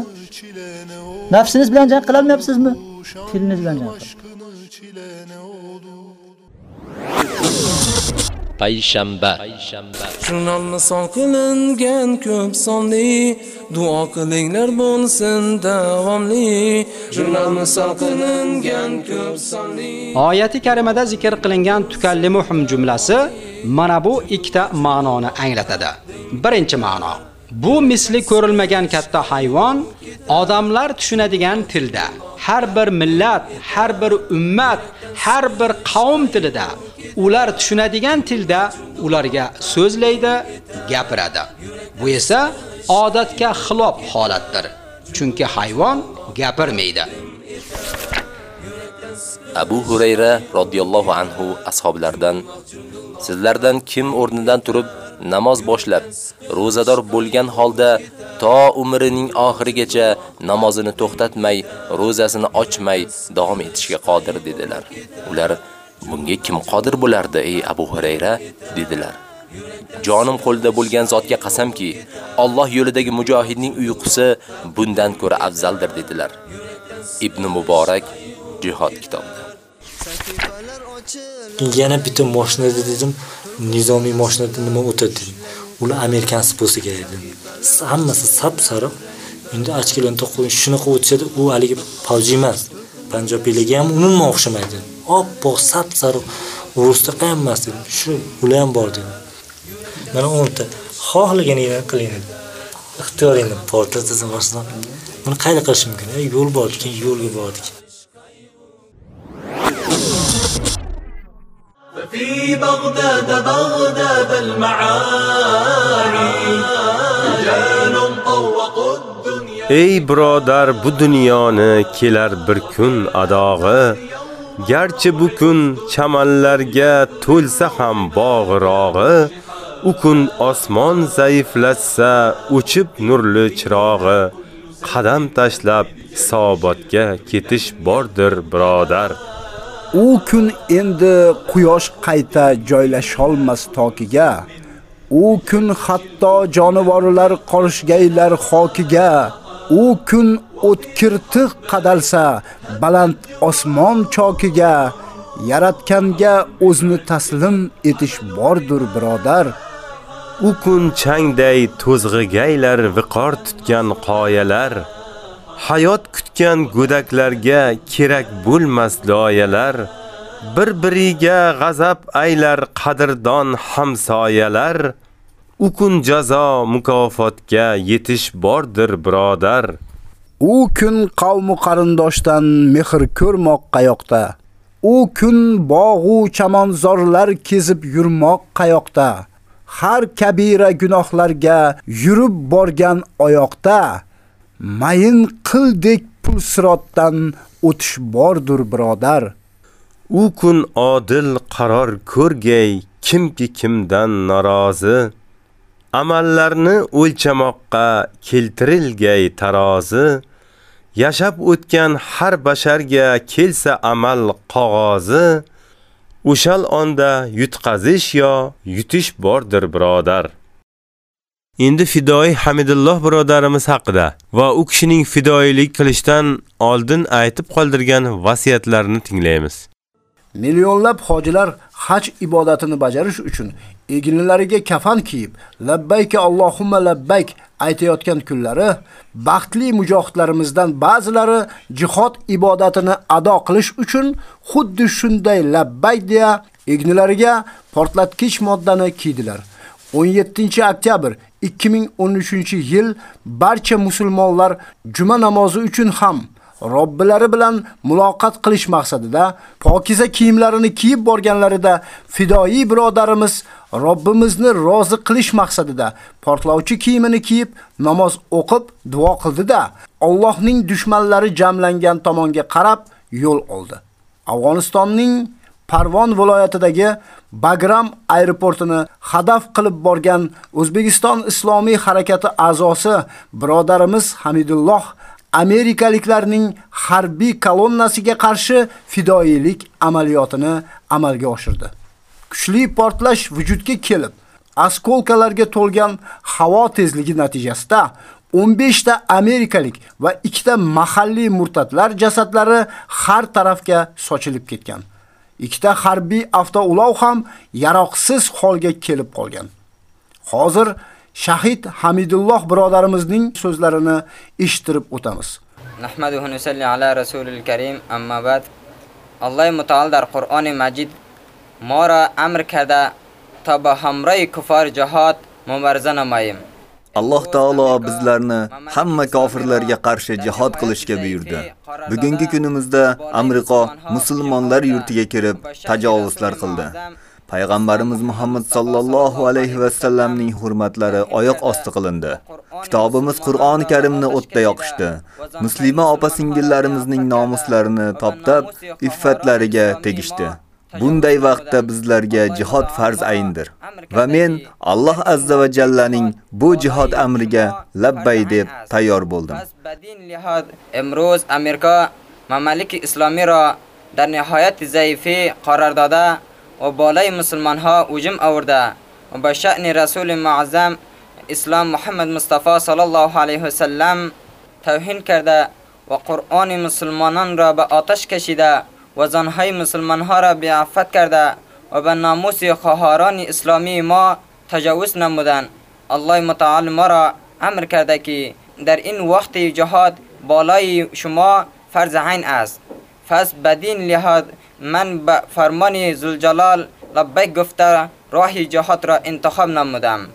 Nafsiniz bilan jang qilolmayapsizmi? Tiliniz bilan jang qiling. Payshanba. Jurnalni son qilingan ko'p sonli duo qilinglar bo'lsin davomli. Jurnalni son qilingan ko'p sonli. Oyati karimada zikr qilingan tukallimuhum jumlasi mana bu ikkita ma'noni anglatadi. Birinchi ma'no Bu misli ko'rilmagan katta hayvon odamlar tushunadigan tilda, har bir millat, har bir ummat, har bir qavm tilida ular tushunadigan tilda ularga so'zlaydi, gapiradi. Bu esa odatga xilof holatdir. Chunki hayvon gapirmaydi. Abu Hurayra radhiyallohu anhu ashablaridan sizlardan kim o'rnidan turib namoz boshlab ro'zador bo'lgan holda to umrining oxirigacha namozini to'xtatmay, ro'zasini ochmay davom etishga qodir dedilar. Ular bunga kim qodir bo'lardi ey Abu Hurayra dedilar. Jonim qo'lida bo'lgan zotga qasamki, Alloh yo'lidagi mujohidning uyqusi bundan ko'ra afzaldir dedilar. Ibn Muborak jihod kitobida. Yana bitta mashina dedim, nizomiy mashinada nima o'tadi. Ular Amerikan bo'lsa kerak. Hammasi sap sariq. Endi ochkilarni qo'yib shunaqa o'tsa-da, u haligi pavji emas. Panjobiliga ham umuman o'xshamaydi. Oppoq sap sariq rusda ham emas. Shu ular ham bor dedi. Mana o'nta xohlaganingni qiling dedim. Ixtiyoringni portlatasiz boshdan. Buni qayda qilish mumkin? Yo'l bor ekan, yo'lga bordik. في بغداد بغداد المعاني رجال طوقوا الدنيا Ey birodar bu dunyoni kelar bir kun adog'i Garchi bu kun chamanlarga to'lsa ham bog'irog'i u kun osmon zaiflatsa o'chib nurli chirog'i qadam tashlab hisobotga ketish bordir birodar U kun endi quyosh qayta joylasholmas tokiga. U kun hatto jonivorlar qolishgaylar xokiga. U kun o'tkirtiq qadalsa baland osmon chokiga. Yaratganga o'zni taslim etish bordir birodar. U kun changday to'zg'igaylar viqor tutgan qoyalar hayot kutgan go'daklarga kerak bo'lmas loyalar bir-biriga g'azab aylar qadrdon hamsoyalar u kun jazo mukofotga yetish bordir birodar U kun qavmi qarindoshdan mehr ko'rmoq qayoqda? U kun bog'u chamonzorlar kezib yurmoq qayoqda? Har kabira gunohlarga yurib borgan oyoqda mayin qildek pul sirotdan o'tish bordir birodar. u kun odil qaror ko'rgay kimki kimdan norozi. Amallarni o'lchamoqqa keltirilgay tarozi. Yashab o'tgan har basharga kelsa amal qog'ozi. O'shal onda yutqazish yo yutish bordir birodar. Endi fidoi Hamidulloh birodarimiz haqida va u kishining fidoilik qilishdan oldin aytib qoldirgan vasiyatlarini tinglaymiz. Millionlab hojilar haj ibodatini bajarish uchun eginlariga kafan kiyib, labbayka Allohumma labbayk aytayotgan kunlari baxtli mujohidlarimizdan ba'zilari jihod ibodatini ado qilish uchun xuddi shunday labbay deya egnilariga portlatkich moddani kiydilar. 17 oktyabr 2013-yil barcha musulmonlar juma namozi uchun ham Robbilari bilan muloqot qilish maqsadida pokiza kiyimlarini kiyib borganlarida fidoi birodarimiz Robbimizni rozi qilish maqsadida portlovchi kiyimini kiyib namoz o'qib duo qildi-da, Allohning dushmanlari jamlangan tomonga qarab yo'l oldi. Afg'onistonning Farvon viloyatidagi Bagram aeroportini hadaf qilib borgan O'zbekiston Islomiy harakati a'zosi birodarimiz Hamidulloh amerikaliklarning harbiy kolonnasiga qarshi fidoilik amaliyotini amalga oshirdi. Kuchli portlash vujudga kelib, askolkalarga to'lgan havo tezligi natijasida 15 ta amerikalik va 2 ta mahalliy murtatlar jasadlari har tarafga sochilib ketgan. ikkita harbiy avtoulov ham yaroqsiz holga kelib qolgan. Hozir Shahid Hamidulloh birodarimizning so'zlarini eshittirib o'tamiz. Nahmaduhu nusalli ala rasulil karim amma ba'd. Alloh mutaol Qur'oni Majid mora amr kada taba hamray kufar jihad mubarza namayim. Alloh taolo bizlarni hamma kofirlarga qarshi jihad qilishga buyurdi. Bugungi kunimizda Amerika musulmonlar yurtiga kirib tajovuzlar qildi. Payg'ambarimiz Muhammad sallallohu alayhi va sallamning hurmatlari oyoq osti qilindi. Kitobimiz Qur'oni Karimni o'tda yoqishdi. Muslima opa-singillarimizning nomuslarini toptab, iffatlariga tegishdi. Bunday vaqtda bizlarga jihad farz ayndir. Va men Alloh azza va jallaning bu jihad amriga labbay deb tayyor bo'ldim. امروز امریکا ممالک اسلامی را در نهایت ضعیفی قرار داده و بالای مسلمان ها هجوم آورده و به شأن رسول معظم اسلام محمد مصطفی صلی الله علیه و سلم توهین کرده و قرآن مسلمانان را به آتش کشیده و زنهای مسلمان ها را بیعفت کرده و به ناموس خواهران اسلامی ما تجاوز نمودند الله متعال ما را امر کرده که در این وقت جهاد بالای شما فرض عین است پس بدین لحاظ من به فرمان زلجلال لبیک گفته راه جهاد را انتخاب نمودم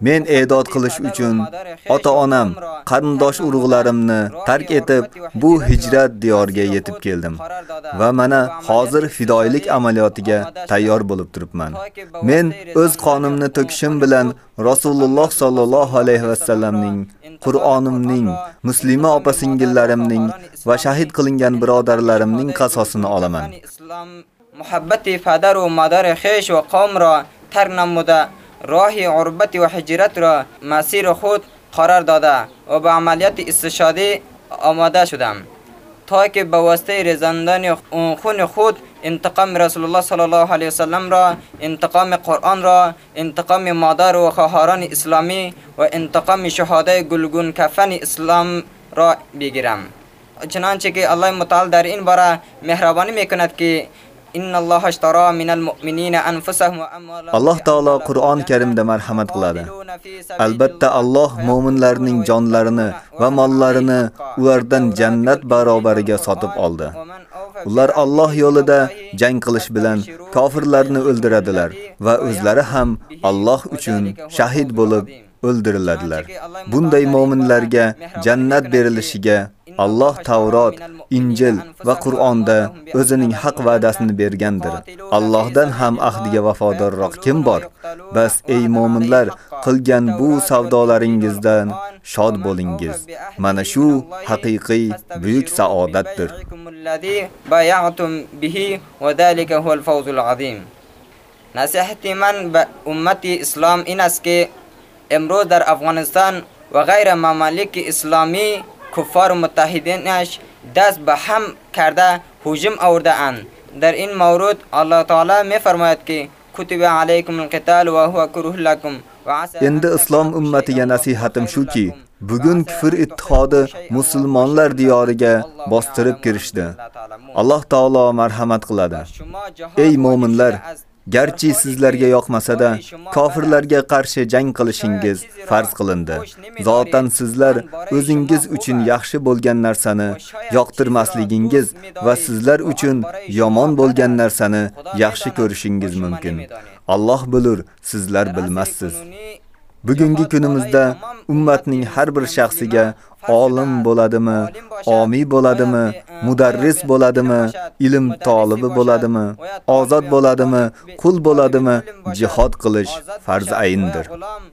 Men e'dod qilish uchun ota-onam, qarindosh urug'larimni tark etib, bu hijrat diyoriga yetib keldim va mana hozir fidoilik amaliyotiga tayyor bo'lib turibman. Men o'z qonimni to'kishim bilan Rasululloh sallallohu alayhi va sallamning, Qur'onimning, musulmon opa-singillarimning va shahid qilingan birodarlarimning qasosini olaman. муҳаббати падару мадари хеш ва қавмро тарк намуда роҳи урбати ва ҳиҷратро масири худ қарор дода ва ба амалияти истишодӣ омода шудам. То ки ба воситаи резандани хуни худ интиқоми расулуллоҳ саллаллоҳу алайҳи васалламро интиқоми қуръонро интиқоми модару хоҳарони исломӣ ва интиқоми шуҳодаи гулгункафани исломро бигирам. Чунонче ки аллоҳи мутаал дар ин бора меҳрабонӣ мекунад ки Alloh taolo Qur'on Karimda marhamat qiladi. Albatta Alloh mu'minlarning jonlarini va mollarini ulardan jannat barobariga sotib oldi. Ular Alloh yo'lida jang qilish bilan kofirlarni o'ldiradilar va o'zlari ham Alloh uchun shahid bo'lib o'ldiriladilar. Bunday mu'minlarga jannat berilishiga Alloh Tavrot, Injil va Qur'onda o'zining haq va'dasini bergandir. Allohdan ham ahdiga vafodorroq kim bor? Bas ey mu'minlar, qilgan bu savdolaringizdan shod bo'lingiz. Mana shu haqiqiy buyuk saodatdir. الذي بايعتم به وذلك هو الفوز العظيم نصیحتی من به امتی اسلام این است که امروز در افغانستان و غیر ممالک اسلامی کفار و متحدینش دست به هم کرده هجوم آورده اند در این مورد الله تعالی می فرماید که کتب علیکم القتال و هو کره لکم و عسى Endi islom ummatiga nasihatim shuki, bugun kufr ittihodi musulmonlar diyoriga bostirib kirishdi. Alloh taolo marhamat qiladi. Ey mu'minlar, garchi sizlarga yoqmasa-da, kofirlarga qarshi jang qilishingiz farz qilindi. Zotan sizlar o'zingiz uchun yaxshi bo'lgan narsani yoqtirmasligingiz va sizlar uchun yomon bo'lgan narsani yaxshi ko'rishingiz mumkin. Alloh bilur, sizlar bilmassiz. Bugungi kunimizda ummatning har bir shaxsiga olim bo'ladimi, omiy bo'ladimi, mudarris bo'ladimi, ilm tolibi bo'ladimi, ozod bo'ladimi, qul bo'ladimi, jihad qilish farz ayindir.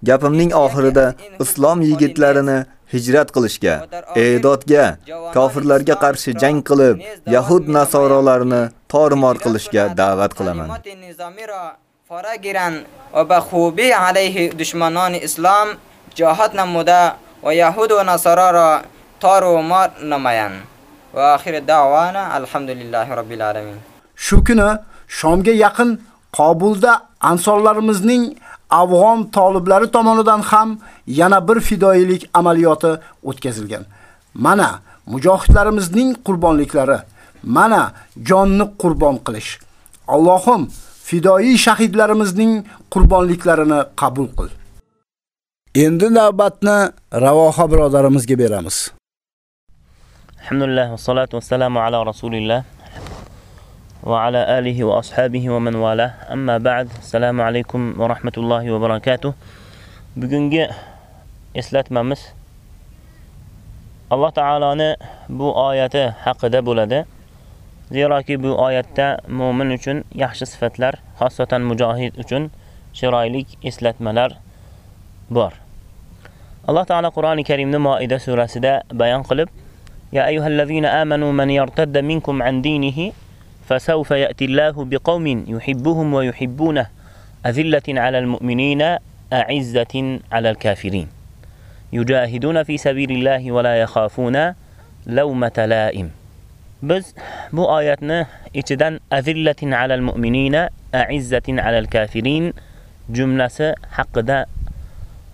Gapimning oxirida islom yigitlarini hijrat qilishga, e'dodga, kofirlarga qarshi jang qilib, yahud nasorolarni tormor qilishga da'vat qilaman. فرا گیرند و به خوبی علیه دشمنان اسلام جهاد نموده و یهود و نصارا را تار و مار نمایند و آخر دعوانا الحمدلله رب العالمین Shu kuni Shomga yaqin Qobulda ansorlarimizning afg'on toliblari tomonidan ham yana bir fidoyilik amaliyoti o'tkazilgan. Mana mujohidlarimizning qurbonliklari, mana jonni qurbon qilish. Allohim fidoyi shahidlarimizning qurbonliklarini qabul qil. Endi navbatni Ravoha birodarimizga beramiz. Alhamdulillah va salatu vassalamu ala rasulillah va ala alihi va ashabihi va man wala. Amma ba'd. Assalomu alaykum va rahmatullohi va barakatuh. Bugungi eslatmamiz Alloh taoloni bu oyati haqida bo'ladi. Zeroki bu oyatda mu'min uchun yaxshi sifatlar, xosatan mujohid uchun chiroyli eslatmalar bor. Alloh taolo Qur'oni Karimda Moida surasida bayon qilib, "Ya ayyuhallazina amanu man yartadda minkum an dinihi fasawfa ya'ti Allahu biqaumin yuhibbuhum wa yuhibbunahu azillatin 'alal mu'minina a'izzatin 'alal kafirin." Yujahiduna fi sabilillahi wa la yakhafuna lawmata la'im. Biz bu oyatni ichidan azillatin 'alal mu'minina a'izzatin 'alal kafirin jumlasi haqida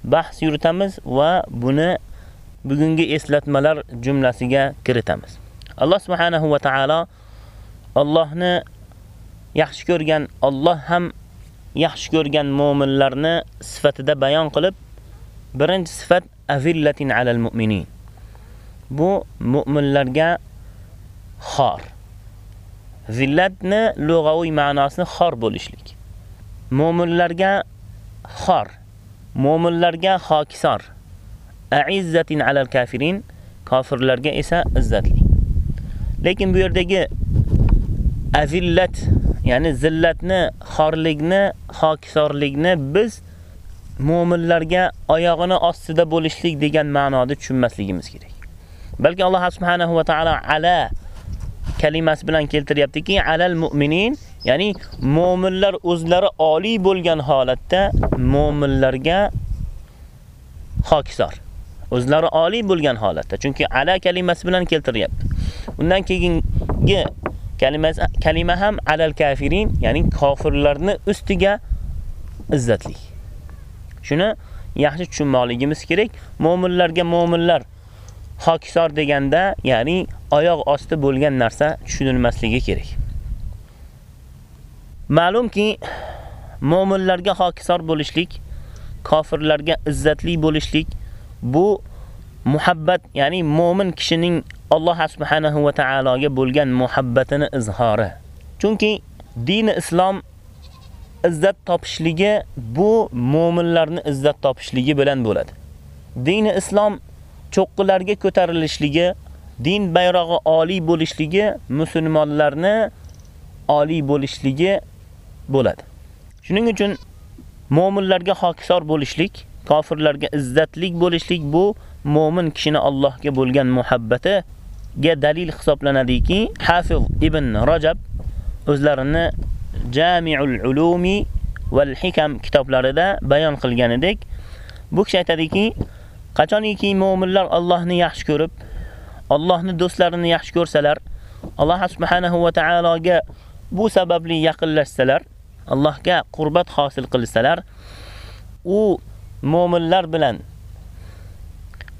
bahs yuritamiz va buni bugungi eslatmalar jumlasiga kiritamiz. Alloh subhanahu va taolo Allohni yaxshi ko'rgan, Alloh ham yaxshi ko'rgan mu'minlarni sifatida bayon qilib, birinchi sifat azillatin 'alal mu'minin. Bu mu'minlarga xor. Zillatni lug'aviy ma'nosini xor bo'lishlik. Mu'minlarga xor, mu'minlarga hokisor. A'izzatin 'alal kafirin, kofirlarga esa izzatli. Lekin bu yerdagi azillat, ya'ni zillatni, xorlikni, hokisorlikni biz mu'minlarga oyog'ini ostida bo'lishlik degan ma'noda tushunmasligimiz kerak. Balki Alloh subhanahu va taolo ala kalimasi bilan keltiryaptiki, alal mu'minin, ya'ni mu'minlar o'zlari oliy bo'lgan holatda mu'minlarga hokisor. O'zlari oliy bo'lgan holatda. Chunki ala kalimasi bilan keltiryapti. Undan keyingi kalimasi kalima ham alal kafirin, ya'ni kofirlarni ustiga izzatli. Shuni yaxshi tushunmoqligimiz kerak. Mu'minlarga mu'minlar hokisor deganda, ya'ni oyoq osti bo'lgan narsa tushunilmasligi kerak. Ma'lumki, mu'minlarga hokisor bo'lishlik, kofirlarga izzatli bo'lishlik bu muhabbat, ya'ni mu'min kishining Alloh subhanahu va taologa bo'lgan muhabbatini izhori. Chunki dini islom izzat topishligi bu mu'minlarni izzat topishligi bilan bo'ladi. Dini islom cho'qqilarga ko'tarilishligi, din bayrog'i oliy bo'lishligi musulmonlarni oliy bo'lishligi bo'ladi. Shuning uchun mu'minlarga hokisor bo'lishlik, kofirlarga izzatlik bo'lishlik bu mu'min kishini Allohga bo'lgan muhabbatiga dalil hisoblanadiki, Hafiz ibn Rajab o'zlarini Jami'ul Ulumi val Hikam kitoblarida bayon qilganidek, bu kishi aytadiki, qachoniki mu'minlar Allohni yaxshi ko'rib, Allohni do'stlarini yaxshi ko'rsalar, Alloh subhanahu va taologa bu sababli yaqinlashsalar, Allohga qurbat hosil qilsalar, u mu'minlar bilan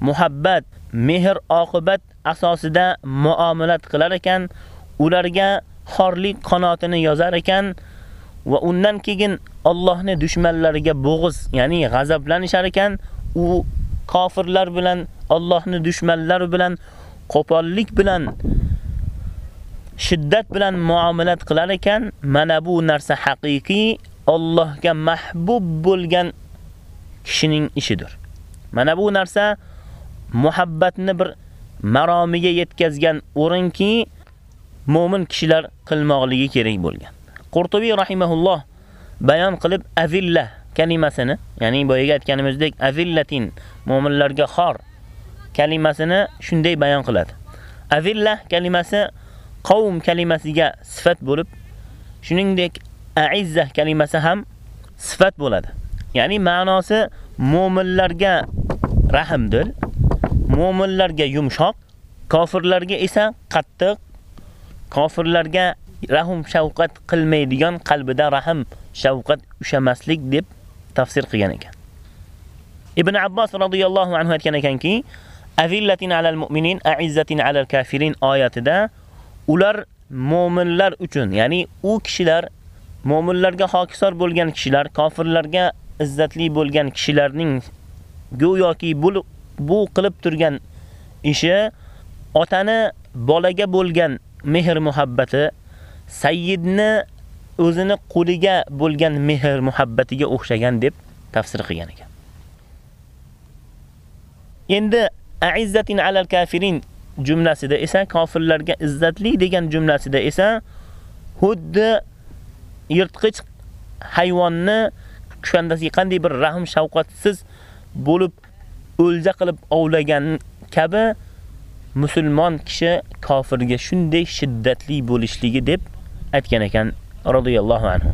muhabbat, mehr oqibat asosida muomalat qilar ekan, ularga xorlik qanotini yozar ekan va undan keyin Allohni dushmanlariga bo'g'iz, ya'ni g'azablanishar ekan, u kofirlar bilan, Allohning dushmanlari bilan qo'pollik bilan shiddat bilan muomalat qilar ekan, mana bu narsa haqiqiy Allohga mahbub bo'lgan kishining ishidir. Mana bu narsa muhabbatni bir maromiga yetkazgan o'rinki mu'min kishilar qilmoqligi kerak bo'lgan. Qurtubiy rahimahulloh bayon qilib azilla kalimasini, ya'ni boyaga aytganimizdek azillatin mu'minlarga xor kalimasini shunday bayon qiladi. Azilla kalimasi qavm kalimasiga sifat bo'lib, shuningdek aizza kalimasi ham sifat bo'ladi. Ya'ni ma'nosi mu'minlarga rahmdil, mu'minlarga yumshoq, kofirlarga esa qattiq, kofirlarga rahum shavqat qilmaydigan qalbida rahim shavqat ushamaslik deb tafsir qilgan ekan. Ibn Abbos radhiyallohu anhu aytgan ekanki, azillatin alal mu'minin a'izzatin alal kafirin oyatida ular mu'minlar uchun, ya'ni u kishilar mu'minlarga hokisor bo'lgan kishilar, kofirlarga izzatli bo'lgan kishilarning go'yoki bu bu qilib turgan ishi otani bolaga bo'lgan mehr muhabbati, sayyidni o'zini quliga bo'lgan mehr muhabbatiga o'xshagan deb tafsir qilgan ekan. Endi a'izzatin alal kafirin jumlasida esa kofirlarga izzatli degan jumlasida esa xuddi yirtqich hayvonni kushandasiga qanday bir rahm shafqatsiz bo'lib o'lja qilib ovlagan kabi musulmon kishi kofirga shunday shiddatli bo'lishligi deb aytgan ekan radhiyallohu anhu.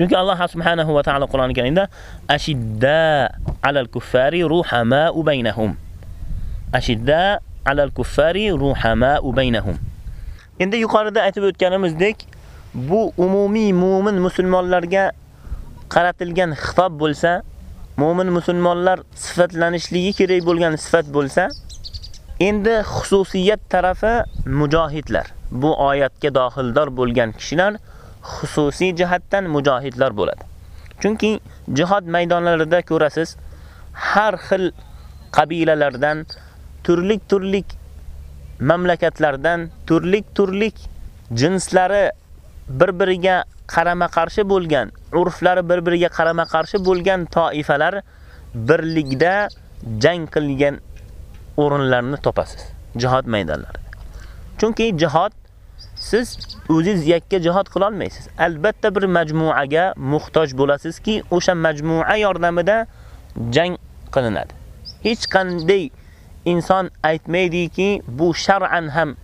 Chunki Alloh subhanahu va taolo Qur'oni Karimda ashidda alal kuffari ruhama baynahum. Ashidda alal kuffari ruhama baynahum. Endi yuqorida aytib o'tganimizdek, bu umumiy mu'min musulmonlarga qaratilgan xitob bo'lsa, mu'min musulmonlar sifatlanishligi kerak bo'lgan sifat bo'lsa, endi xususiyat tarafi mujohidlar. Bu oyatga dohildor bo'lgan kishilar xususiy jihatdan mujohidlar bo'ladi. Chunki jihad maydonlarida ko'rasiz, har xil qabilalardan, turlik-turlik mamlakatlardan, turlik-turlik jinslari bir-biriga qarama-qarshi bo'lgan, urflari bir-biriga qarama-qarshi bo'lgan toifalar birlikda jang qilgan o'rinlarni topasiz jihad maydonlarida. Chunki jihad siz o'zingiz yakka jihad qila olmaysiz. Albatta bir majmuaga muhtoj bo'lasizki, o'sha majmua yordamida jang qilinadi. Hech qanday inson aytmaydiki, bu shar'an ham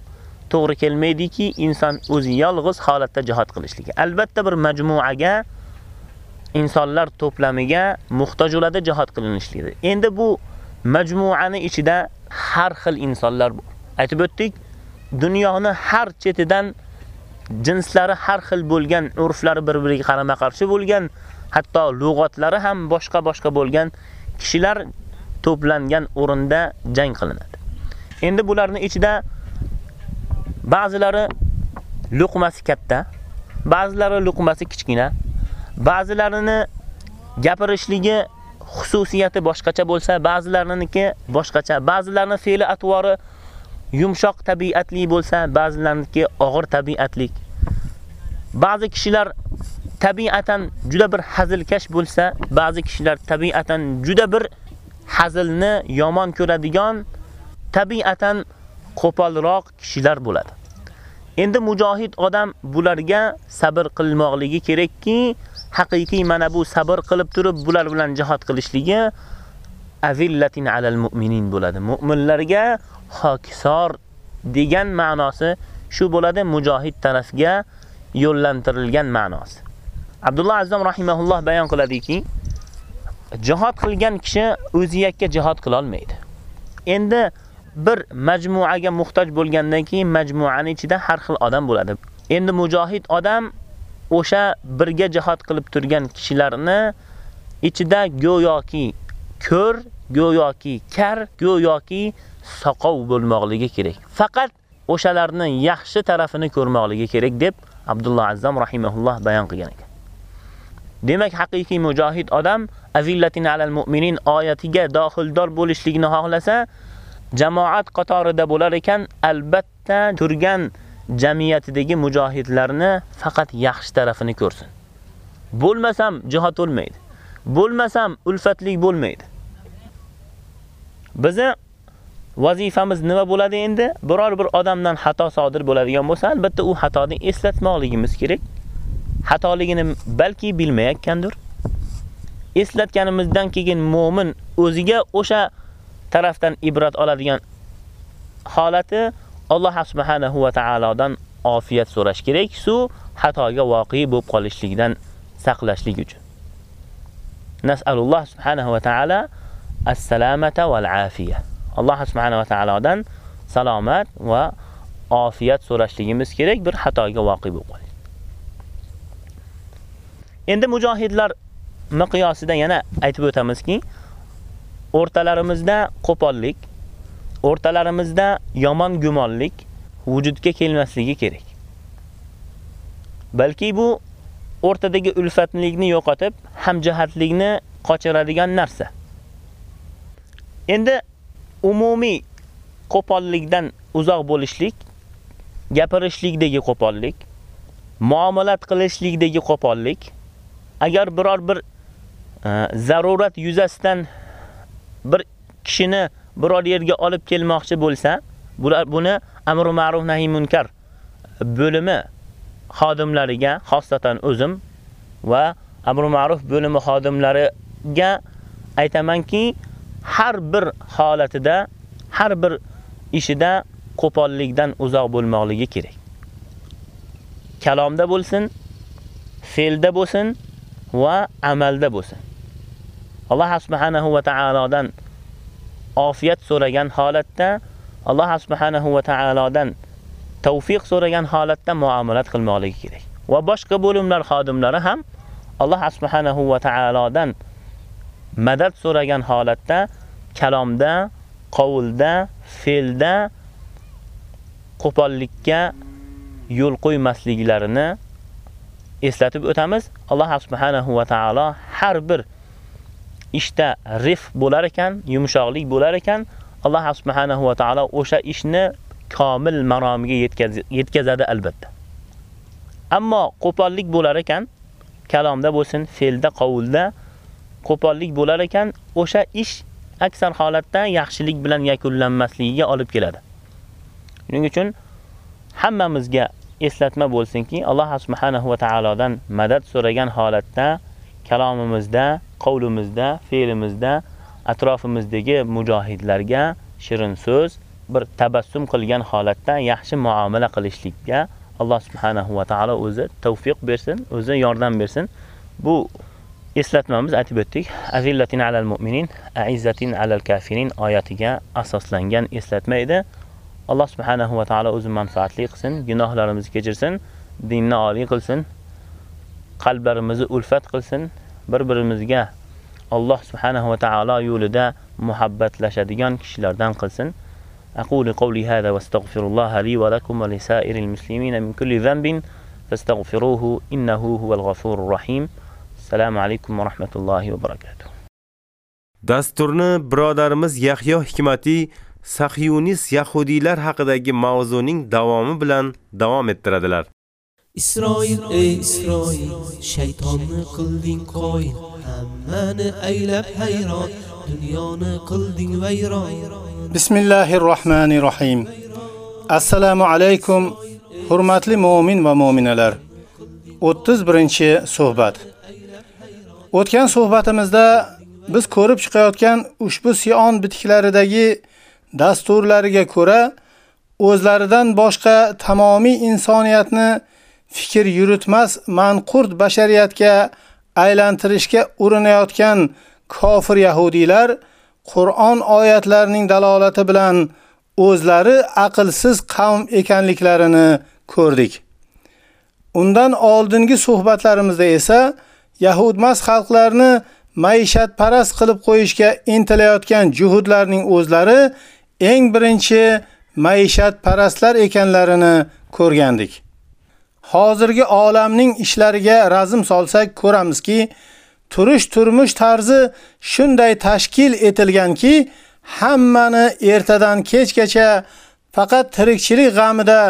to'g'ri kelmaydiki, inson o'zi yolg'iz holatda jihad qilishligi. Albatta bir majmuaga insonlar to'plamiga muhtoj bo'ladi jihad qilinishligi. Endi bu majmuani ichida har xil insonlar bor. Aytib o'tdik, dunyoni har chetidan jinslari har xil bo'lgan, urflari bir-biriga qarama-qarshi bo'lgan, hatto lug'atlari ham boshqa-boshqa bo'lgan kishilar to'plangan o'rinda jang qilinadi. Endi bularning ichida ba'zilari luqmasi katta, ba'zilari luqmasi kichkina, ba'zilarini gapirishligi xususiyati boshqacha bo'lsa, ba'zilariniki boshqacha, ba'zilarning fe'li atvori yumshoq tabiatli bo'lsa, ba'zilarningki og'ir tabiatlik. Ba'zi kishilar tabiatan juda bir hazilkash bo'lsa, ba'zi kishilar tabiatan juda bir hazilni yomon ko'radigan, tabiatan qo'polroq kishilar bo'ladi. Endi mujohid odam bularga sabr qilmoqligi kerakki, haqiqiy mana bu sabr qilib turib bular bilan jihad qilishligi azillatin alal mu'minin bo'ladi. Mu'minlarga hokisor degan ma'nosi shu bo'ladi mujohid tarafga yo'llantirilgan ma'nosi. Abdulloh Azzam rahimahulloh bayon qiladiki, jihad qilgan kishi o'zi yakka jihad qila olmaydi. Endi bir majmuaga muhtoj bo'lgandan keyin majmuaning ichida har xil odam bo'ladi. Endi mujohid odam o'sha birga jihad qilib turgan kishilarni ichida go'yoki ko'r, go'yoki kar, go'yoki soqov bo'lmoqligi kerak. Faqat o'shalarni yaxshi tarafini ko'rmoqligi kerak deb Abdulloh Azzam rahimahulloh bayon qilgan ekan. Demak, haqiqiy mujohid odam azillatin alal mu'minin oyatiga dohildor bo'lishligini xohlasa, jamoat qatorida bo'lar ekan, albatta turgan jamiyatidagi mujohidlarni faqat yaxshi tarafini ko'rsin. Bo'lmasam jihad bo'lmaydi. Bo'lmasam ulfatlik bo'lmaydi. Bizi vazifamiz nima bo'ladi endi? Biror bir odamdan xato sodir bo'ladigan bo'lsa, albatta u xatoni eslatmoqligimiz kerak. Xatoligini balki bilmayotgandir. Eslatganimizdan keyin mu'min o'ziga o'sha tarafdan ibrat oladigan holati Alloh subhanahu va taolodan ofiyat so'rash kerak, su xatoga voqi bo'lib qolishlikdan saqlashlik uchun. Nas'alulloh subhanahu va taala as-salamata val afiya. Alloh subhanahu va taolodan salomat va ofiyat so'rashligimiz kerak bir xatoga voqi bo'lib qolish. Endi mujohidlar miqyosida yana aytib o'tamizki, o'rtalarimizda qo'pollik, o'rtalarimizda yomon gumonlik vujudga kelmasligi kerak. Balki bu o'rtadagi ulfatlikni yo'qotib, hamjihatlikni qochiradigan narsa. Endi umumiy qo'pollikdan uzoq bo'lishlik, gapirishlikdagi qo'pollik, muomalat qilishlikdagi qo'pollik agar biror bir e, zarurat yuzasidan bir kishini biror yerga olib kelmoqchi bo'lsa, bular buni amr ma'ruf nahiy munkar bo'limi xodimlariga, xosatan o'zim va amr ma'ruf bo'limi xodimlariga aytamanki, har bir holatida, har bir ishida qo'pollikdan uzoq bo'lmoqligi kerak. Kalomda bo'lsin, fe'lda bo'lsin va amalda bo'lsin. Alloh subhanahu va taolodan ofiyat so'ragan holatda Alloh subhanahu va taolodan tavfiq so'ragan holatda muomalat qilmoqligi kerak. Va boshqa bo'limlar xodimlari ham Alloh subhanahu va taolodan madad so'ragan holatda kalomda, qovulda, fe'lda qo'pollikka yo'l qo'ymasliklarini eslatib o'tamiz. Alloh subhanahu va taolo har bir ishda rif bo'lar ekan, yumshoqlik bo'lar ekan, Alloh subhanahu va taolo o'sha ishni komil maromiga yetkazadi albatta. Ammo qo'pollik bo'lar ekan, kalomda bo'lsin, fe'lda, qovulda qo'pollik bo'lar ekan, o'sha ish aksar holatda yaxshilik bilan yakunlanmasligiga olib keladi. Shuning uchun hammamizga eslatma bo'lsinki, Alloh subhanahu va taolodan madad so'ragan holatda kalomimizda, qavlimizda, fe'limizda atrofimizdagi mujohidlarga shirin so'z, bir tabassum qilgan holatda yaxshi muomala qilishlikka Alloh subhanahu va taolo o'zi tavfiq bersin, o'zi yordam bersin. Bu eslatmamiz aytib o'tdik. Azillatin alal mu'minin, aizzatin alal kafirin oyatiga asoslangan eslatma edi. Alloh subhanahu va taolo o'zi manfaatli qilsin, gunohlarimizni kechirsin, dinni oliy qilsin, qalblarimizni ulfat qilsin, bir-birimizga Alloh subhanahu va taolo yo'lida muhabbatlashadigan kishilardan qilsin. أقول قولي هذا واستغفر الله لي ولكم ولسائر المسلمين من كل ذنب fastaghfiruhu innahu huval ghafurur rahim. Assalomu alaykum va rahmatullohi va barakatuh. Dasturni birodarimiz Yahyo Hikmati Sahiyonist yahudiylar haqidagi mavzuning davomi bilan davom ettiradilar. Isroil ey Isroil shaytonni qilding qoin hammani aylab hayron dunyoni qilding vayron Bismillahir Rahmanir Rahim. Assalomu alaykum hurmatli mu'min va mu'minalar. 31-suhbat. O'tgan suhbatimizda biz ko'rib chiqayotgan ushbu Sion bitiklaridagi dasturlariga ko'ra o'zlaridan boshqa tamomiy insoniyatni fikr yuritmas manqurt bashariyatga aylantirishga urinayotgan kofir yahudiylar Qur'on oyatlarining dalolati bilan o'zlari aqlsiz qavm ekanliklarini ko'rdik. Undan oldingi suhbatlarimizda esa yahudmas xalqlarni maishat parast qilib qo'yishga intilayotgan juhudlarning o'zlari eng birinchi maishat parastlar ekanlarini ko'rgandik. Hozirgi olamning ishlariga razm solsak ko'ramizki, turish turmush tarzi shunday tashkil etilganki, hammani ertadan kechgacha faqat tirikchilik g'amida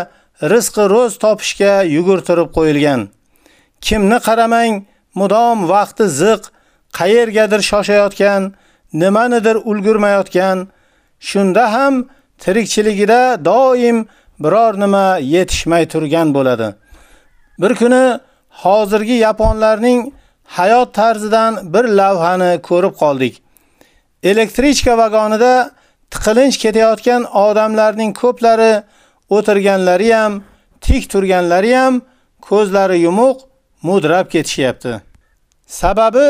rizqi ro'z topishga yugurtirib qo'yilgan. Kimni qaramang, mudom vaqti ziq, qayergadir shoshayotgan, nimanidir ulgurmayotgan, shunda ham tirikchiligida doim biror nima yetishmay turgan bo'ladi. Bir kuni hozirgi yaponlarning hayot tarzidan bir lavhani ko'rib qoldik. Elektrichka vagonida tiqilinch ketayotgan odamlarning ko'plari o'tirganlari ham, tik turganlari ham ko'zlari yumuq, mudrab ketishyapti. Sababi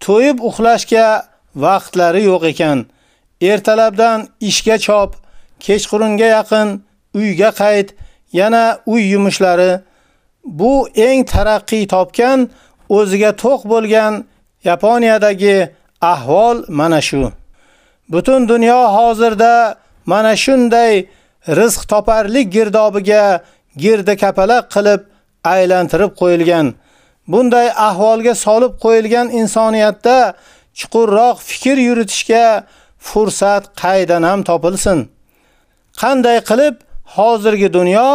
to'yib uxlashga vaqtlari yo'q ekan. Ertalabdan ishga chop, kechqurunga yaqin uyga qayt, yana uy yumushlari bu eng taraqqiy topgan, o'ziga to'q bo'lgan Yaponiyadagi ahvol mana shu. Butun dunyo hozirda mana shunday rizq toparlik girdobiga girdi kapalak qilib aylantirib qo'yilgan. Bunday ahvolga solib qo'yilgan insoniyatda chuqurroq fikr yuritishga fursat qaydan ham topilsin. Qanday qilib hozirgi dunyo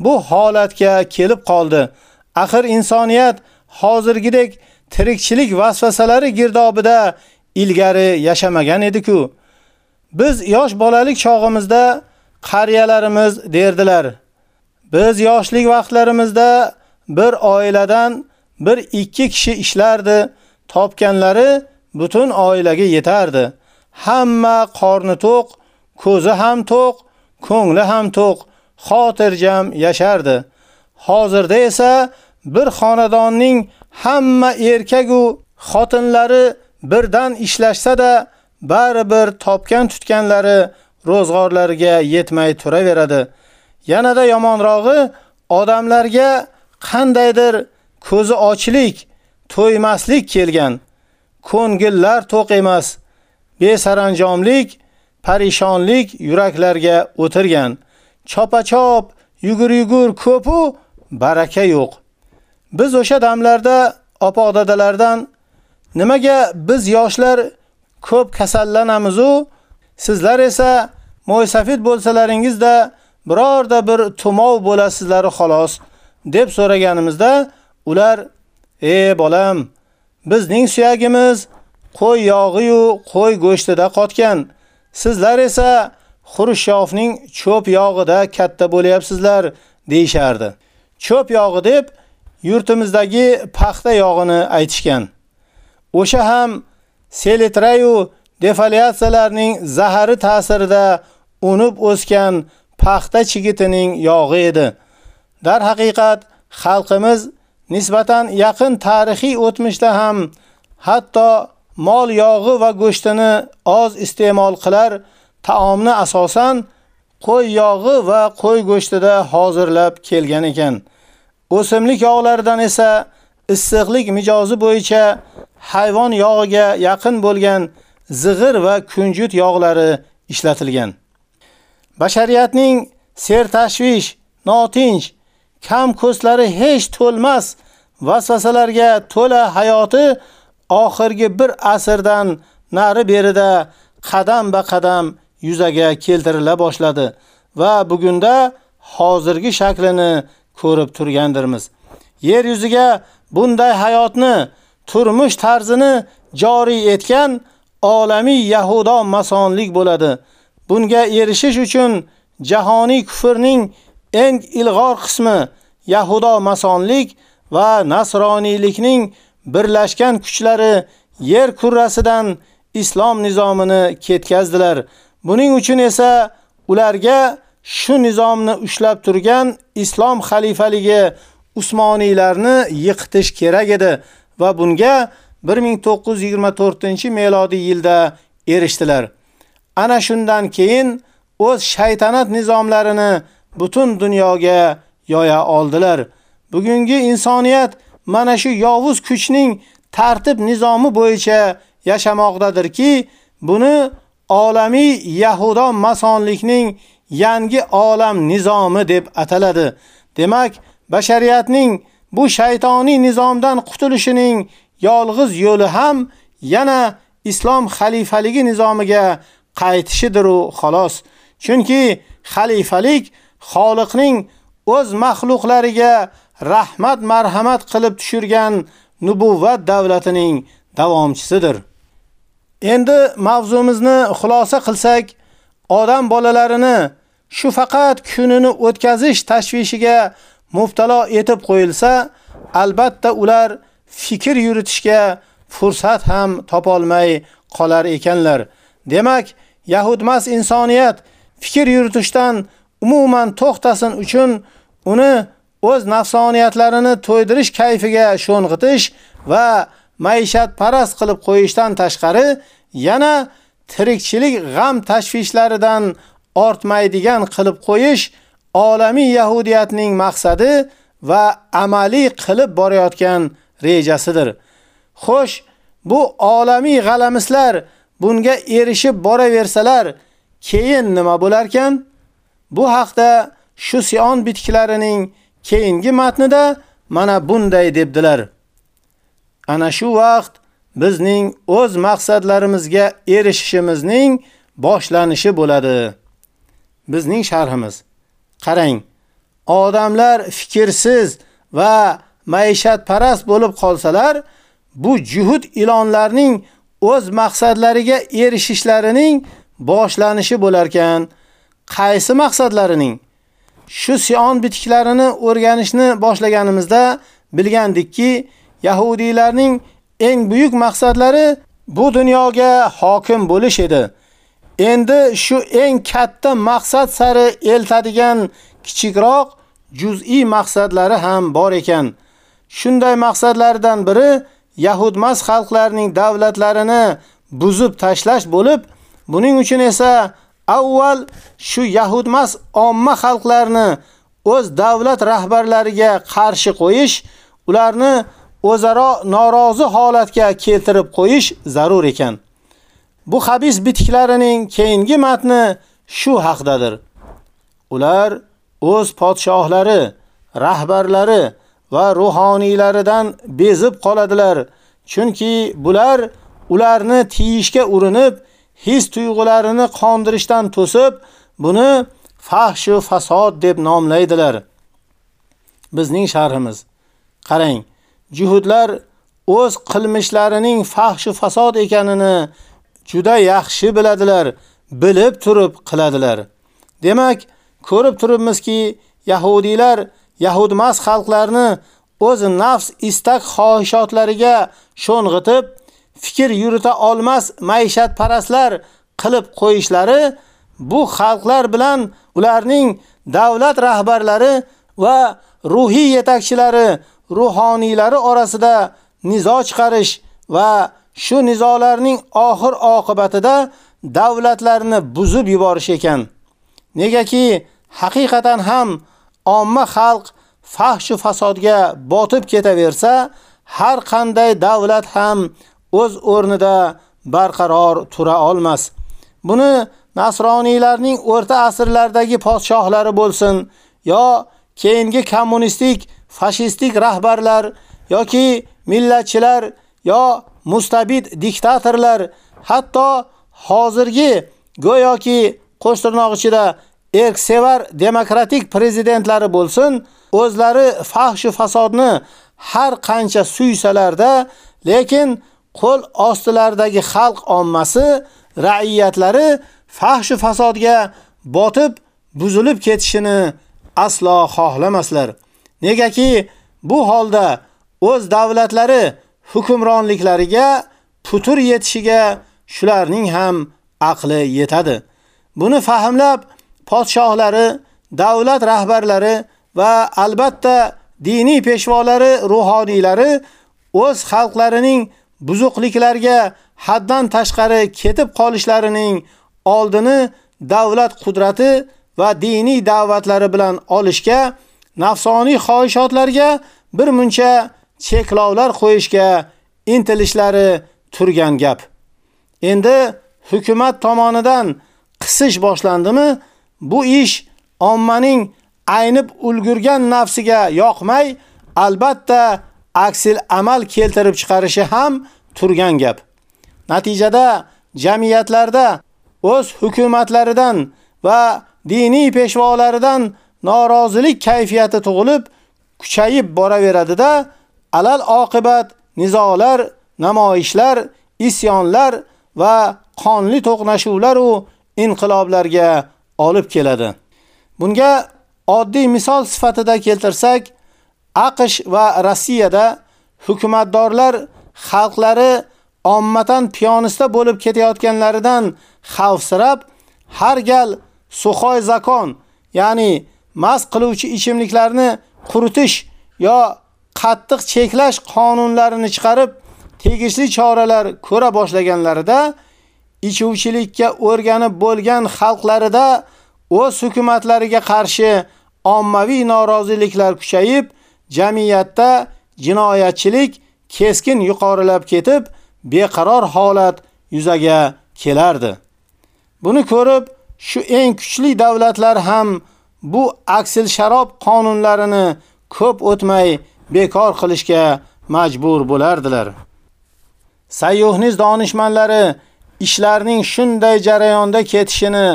bu holatga kelib qoldi? Axir insoniyat hozirgidek tirikchilik vasvasalari girdobida ilgari yashamagan edi-ku. Biz yosh bolalik chog'imizda qariyalarimiz derdilar. Biz yoshlik vaqtlarimizda bir oiladan bir ikki kishi ishlardi, topganlari butun oilaga yetardi. Hamma qorni to'q, ko'zi ham to'q, ko'ngli ham to'q, xotirjam yashardi. Hozirda esa bir xonadonning hamma erkak u xotinlari birdan ishlashsa-da, baribir topgan tutganlari ro'zg'orlariga yetmay turaveradi. Yanada yomonrog'i odamlarga qandaydir ko'zi ochlik, to'ymaslik kelgan. Ko'ngillar to'q emas, besaranjomlik, parishonlik yuraklarga o'tirgan. Chopachop, yugur-yugur ko'pu baraka yo'q. Biz o'sha damlarda opa-dadalardan nimaga biz yoshlar ko'p kasallanamiz u, sizlar esa mo'ysafid bo'lsalaringizda birorda bir tumov bo'lasizlar xolos deb so'raganimizda ular "Ey bolam, bizning suyagimiz qo'y yog'i-yu qo'y go'shtida qotgan. Sizlar esa Xurshofning cho'p yog'ida katta bo'lyapsizlar" deyshardi. Cho'p yog'i deb yurtimizdagi paxta yog'ini aytishgan. O'sha ham selitrayu defoliatsiyalarning zahari ta'sirida unib o'sgan paxta chigitining yog'i edi. Dar haqiqat xalqimiz nisbatan yaqin tarixiy o'tmishda ham hatto mol yog'i va go'shtini oz iste'mol qilar, taomni asosan qo'y yog'i va qo'y go'shtida hozirlab kelgan ekan. O'simlik yog'laridan esa issiqlik mijozi bo'yicha hayvon yog'iga yaqin bo'lgan zig'ir va kunjut yog'lari ishlatilgan. Bashariyatning sertashvish, notinch, kam ko'slari hech to'lmas vasvasalarga to'la hayoti oxirgi bir asrdan nari berida qadam ba qadam yuzaga keltirila boshladi va bugunda hozirgi shaklini ko'rib turgandirmiz. Yer yuziga bunday hayotni, turmush tarzini joriy etgan olamiy yahudo masonlik bo'ladi. Bunga erishish uchun jahoniy kufrning eng ilg'or qismi yahudo masonlik va nasroniylikning birlashgan kuchlari yer kurrasidan islom nizomini ketkazdilar. Buning uchun esa ularga shu nizomni ushlab turgan islom xalifaligi Usmoniylarni yiqitish kerak edi va bunga 1924-melodiy yilda erishdilar. Ana shundan keyin o'z shaytanat nizomlarini butun dunyoga yoya oldilar. Bugungi insoniyat mana shu yovuz kuchning tartib nizomi bo'yicha yashamoqdadirki, buni olamiy yahudo masonlikning yangi olam nizomi deb ataladi. Demak, bashariyatning bu shaytoniy nizomdan qutulishining yolg'iz yo'li ham yana islom xalifaligi nizomiga qaytishidir u xolos. Chunki xalifalik Xoliqning o'z maxluqlariga rahmat marhamat qilib tushirgan nubuvvat davlatining davomchisidir. Endi mavzumizni xulosa qilsak, odam bolalarini shu faqat kunini o'tkazish tashvishiga muftalo etib qo'yilsa, albatta ular fikr yuritishga fursat ham topolmay qolar ekanlar. Demak, yahudmas insoniyat fikr yuritishdan umuman to'xtasin uchun uni o'z nafsoniyatlarini to'ydirish kayfiga sho'ng'itish va maishat parast qilib qo'yishdan tashqari yana tirikchilik g'am tashvishlaridan ortmaydigan qilib qo'yish olamiy yahudiyatning maqsadi va amaliy qilib borayotgan rejasidir. Xo'sh, bu olamiy g'alamislar bunga erishib boraversalar, keyin nima bo'lar ekan? Bu haqda shu Sion bitiklarining keyingi matnida mana bunday debdilar. Ana shu vaqt bizning o'z maqsadlarimizga erishishimizning boshlanishi bo'ladi. Bizning sharhimiz. Qarang, odamlar fikrsiz va maishat parast bo'lib qolsalar, bu juhud ilonlarning o'z maqsadlariga erishishlarining boshlanishi bo'lar ekan. Qaysi maqsadlarining? Shu Sion bitiklarini o'rganishni boshlaganimizda bilgandikki, yahudiylarning eng buyuk maqsadlari bu dunyoga hokim bo'lish edi. Endi shu eng katta maqsad sari eltadigan kichikroq juz'iy maqsadlari ham bor ekan. Shunday maqsadlardan biri yahudmas xalqlarning davlatlarini buzib tashlash bo'lib, buning uchun esa avval shu yahudmas omma xalqlarni o'z davlat rahbarlariga qarshi qo'yish, ularni o'zaro norozi holatga keltirib qo'yish zarur ekan. Bu habis bitiklarining keyingi matni shu haqdadir. Ular o'z podshohlari, rahbarlari va ruhoniylaridan bezib qoladilar, chunki bular ularni tiyishga urinib, his tuyg'ularini qondirishdan to'sib, buni fahsh va fasod deb nomlaydilar. Bizning sharhimiz. Qarang, juhudlar o'z qilmishlarining fahsh fasod ekanini juda yaxshi biladilar, bilib turib qiladilar. Demak, ko'rib turibmizki, yahudiylar yahudmas xalqlarni o'z nafs istak xohishotlariga sho'ng'itib, fikr yurita olmas maishat parastlar qilib qo'yishlari bu xalqlar bilan ularning davlat rahbarlari va ruhiy yetakchilari ruhoniylari orasida nizo chiqarish va shu nizolarning oxir oqibatida davlatlarni buzib yuborish ekan. Negaki haqiqatan ham omma xalq fahsh va fasodga botib ketaversa, har qanday davlat ham o'z o'rnida barqaror tura olmas. Buni nasroniylarning o'rta asrlardagi podshohlari bo'lsin yo keyingi kommunistik, fashistik rahbarlar yoki millatchilar yo mustabid diktatorlar, hatto hozirgi go'yoki qo'shtirnoq ichida erksevar demokratik prezidentlari bo'lsin, o'zlari fahsh fasodni har qancha suysalarda, lekin qo'l ostilaridagi xalq ommasi, ra'iyatlari fahsh fasodga botib, buzilib ketishini aslo xohlamaslar. Negaki bu holda o'z davlatlari hukmronliklariga putur yetishiga shularning ham aqli yetadi. Buni fahmlab podshohlari, davlat rahbarlari va albatta diniy peshvolari, ruhoniylari o'z xalqlarining buzuqliklarga haddan tashqari ketib qolishlarining oldini davlat qudrati va diniy da'vatlari bilan olishga, nafsoniy xohishotlarga bir muncha cheklovlar qo'yishga intilishlari turgan gap. Endi hukumat tomonidan qisish boshlandimi, bu ish ommaning aynib ulgurgan nafsiga yoqmay, albatta aksil amal keltirib chiqarishi ham turgan gap. Natijada jamiyatlarda o'z hukumatlaridan va diniy peshvolaridan norozilik kayfiyati tug'ilib, kuchayib boraveradida, alal oqibat nizolar, namoyishlar, isyonlar va qonli to'qnashuvlar u inqiloblarga olib keladi. Bunga oddiy misol sifatida keltirsak, AQSh va Rossiyada hukumatdorlar xalqlari ommatan piyonista bo'lib ketayotganlaridan xavfsirab, har gal suxoy zakon, ya'ni mast qiluvchi ichimliklarni quritish yo qattiq cheklash qonunlarini chiqarib, tegishli choralar ko'ra boshlaganlarida ichuvchilikka o'rganib bo'lgan xalqlarida o'z hukumatlariga qarshi ommaviy noroziliklar kuchayib, jamiyatda jinoyatchilik keskin yuqorilab ketib, beqaror holat yuzaga kelardi. Buni ko'rib, shu eng kuchli davlatlar ham bu aksil sharob qonunlarini ko'p o'tmay bekor qilishga majbur bo'lardilar. Sayyuhniz donishmandlari ishlarning shunday jarayonda ketishini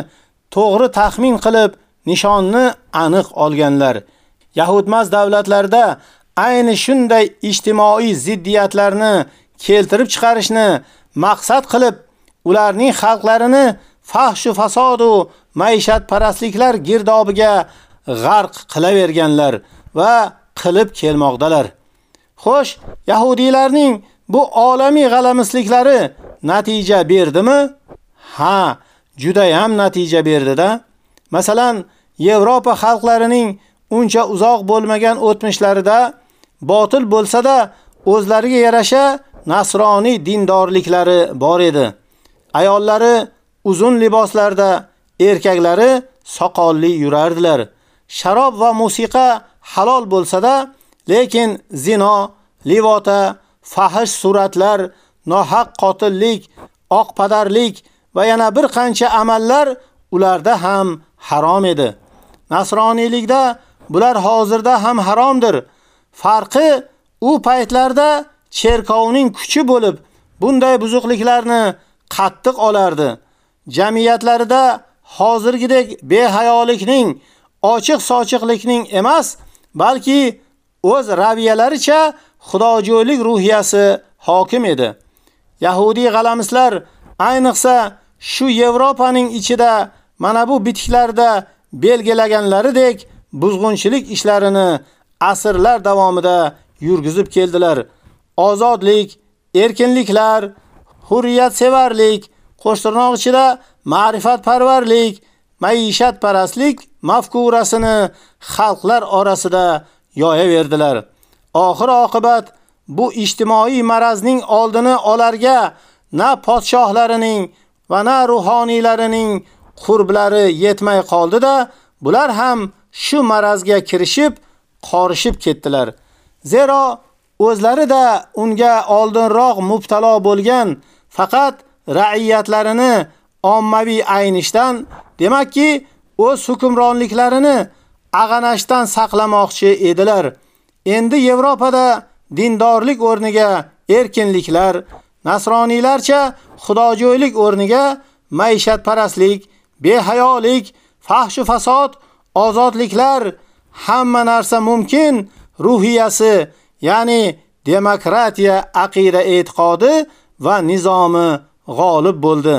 to'g'ri taxmin qilib, nishonni aniq olganlar. Yahudmaz davlatlarda ayni shunday ijtimoiy ziddiyatlarni keltirib chiqarishni maqsad qilib, ularning xalqlarini fahsh va fasod va maishat parastliklar girdobiga g'arq qilaverganlar va qilib kelmoqdalar. Xo'sh, yahudiylarning bu olamiy g'alamisliklari natija berdimi? Ha, juda ham natija berdi-da. Masalan, Yevropa xalqlarining uncha uzoq bo'lmagan o'tmishlarida botil bo'lsa-da, o'zlariga yarasha nasroniy dindorliklari bor edi. Ayollari uzun liboslarda, erkaklari soqolli yurardilar. Sharob va musiqa halol bo'lsa-da, lekin zino, livota, fahish suratlar, nohaq qotillik, oqpadarlik va yana bir qancha amallar ularda ham harom edi. Nasroniylikda bular hozirda ham haromdir. Farqi u paytlarda cherkovning kuchi bo'lib, bunday buzuqliklarni qattiq olardi. Jamiyatlarida hozirgidek behayolikning, ochiq-sochiqlikning emas, balki o'z raviyalaricha xudojo'ylik ruhiyasi hokim edi. Yahudi g'alamislar ayniqsa shu Yevropaning ichida mana bu bitiklarda belgilaganlaridek buzg'unchilik ishlarini asrlar davomida yurgizib keldilar. Ozodlik, erkinliklar, hurriyat sevarlik, qo'shtirnoq ichida ma'rifatparvarlik, maishatparastlik mafkurasini xalqlar orasida yoyaverdilar. Oxir oqibat bu ijtimoiy marazning oldini olarga na podshohlarining va na ruhoniylarining qurblari yetmay qoldi-da, bular ham shu marazga kirishib, qorishib ketdilar. Zero o'zlari da unga oldinroq mubtalo bo'lgan, faqat ra'iyatlarini ommaviy aynishdan, demakki, o'z hukmronliklarini ag'anashdan saqlamoqchi edilar. Endi Yevropada dindorlik o'rniga erkinliklar, nasroniylarcha xudojo'ylik o'rniga maishatparastlik, behayolik, fahsh fasod, ozodliklar, hamma narsa mumkin ruhiyasi, ya'ni demokratiya aqida e'tiqodi va nizomi g'olib bo'ldi.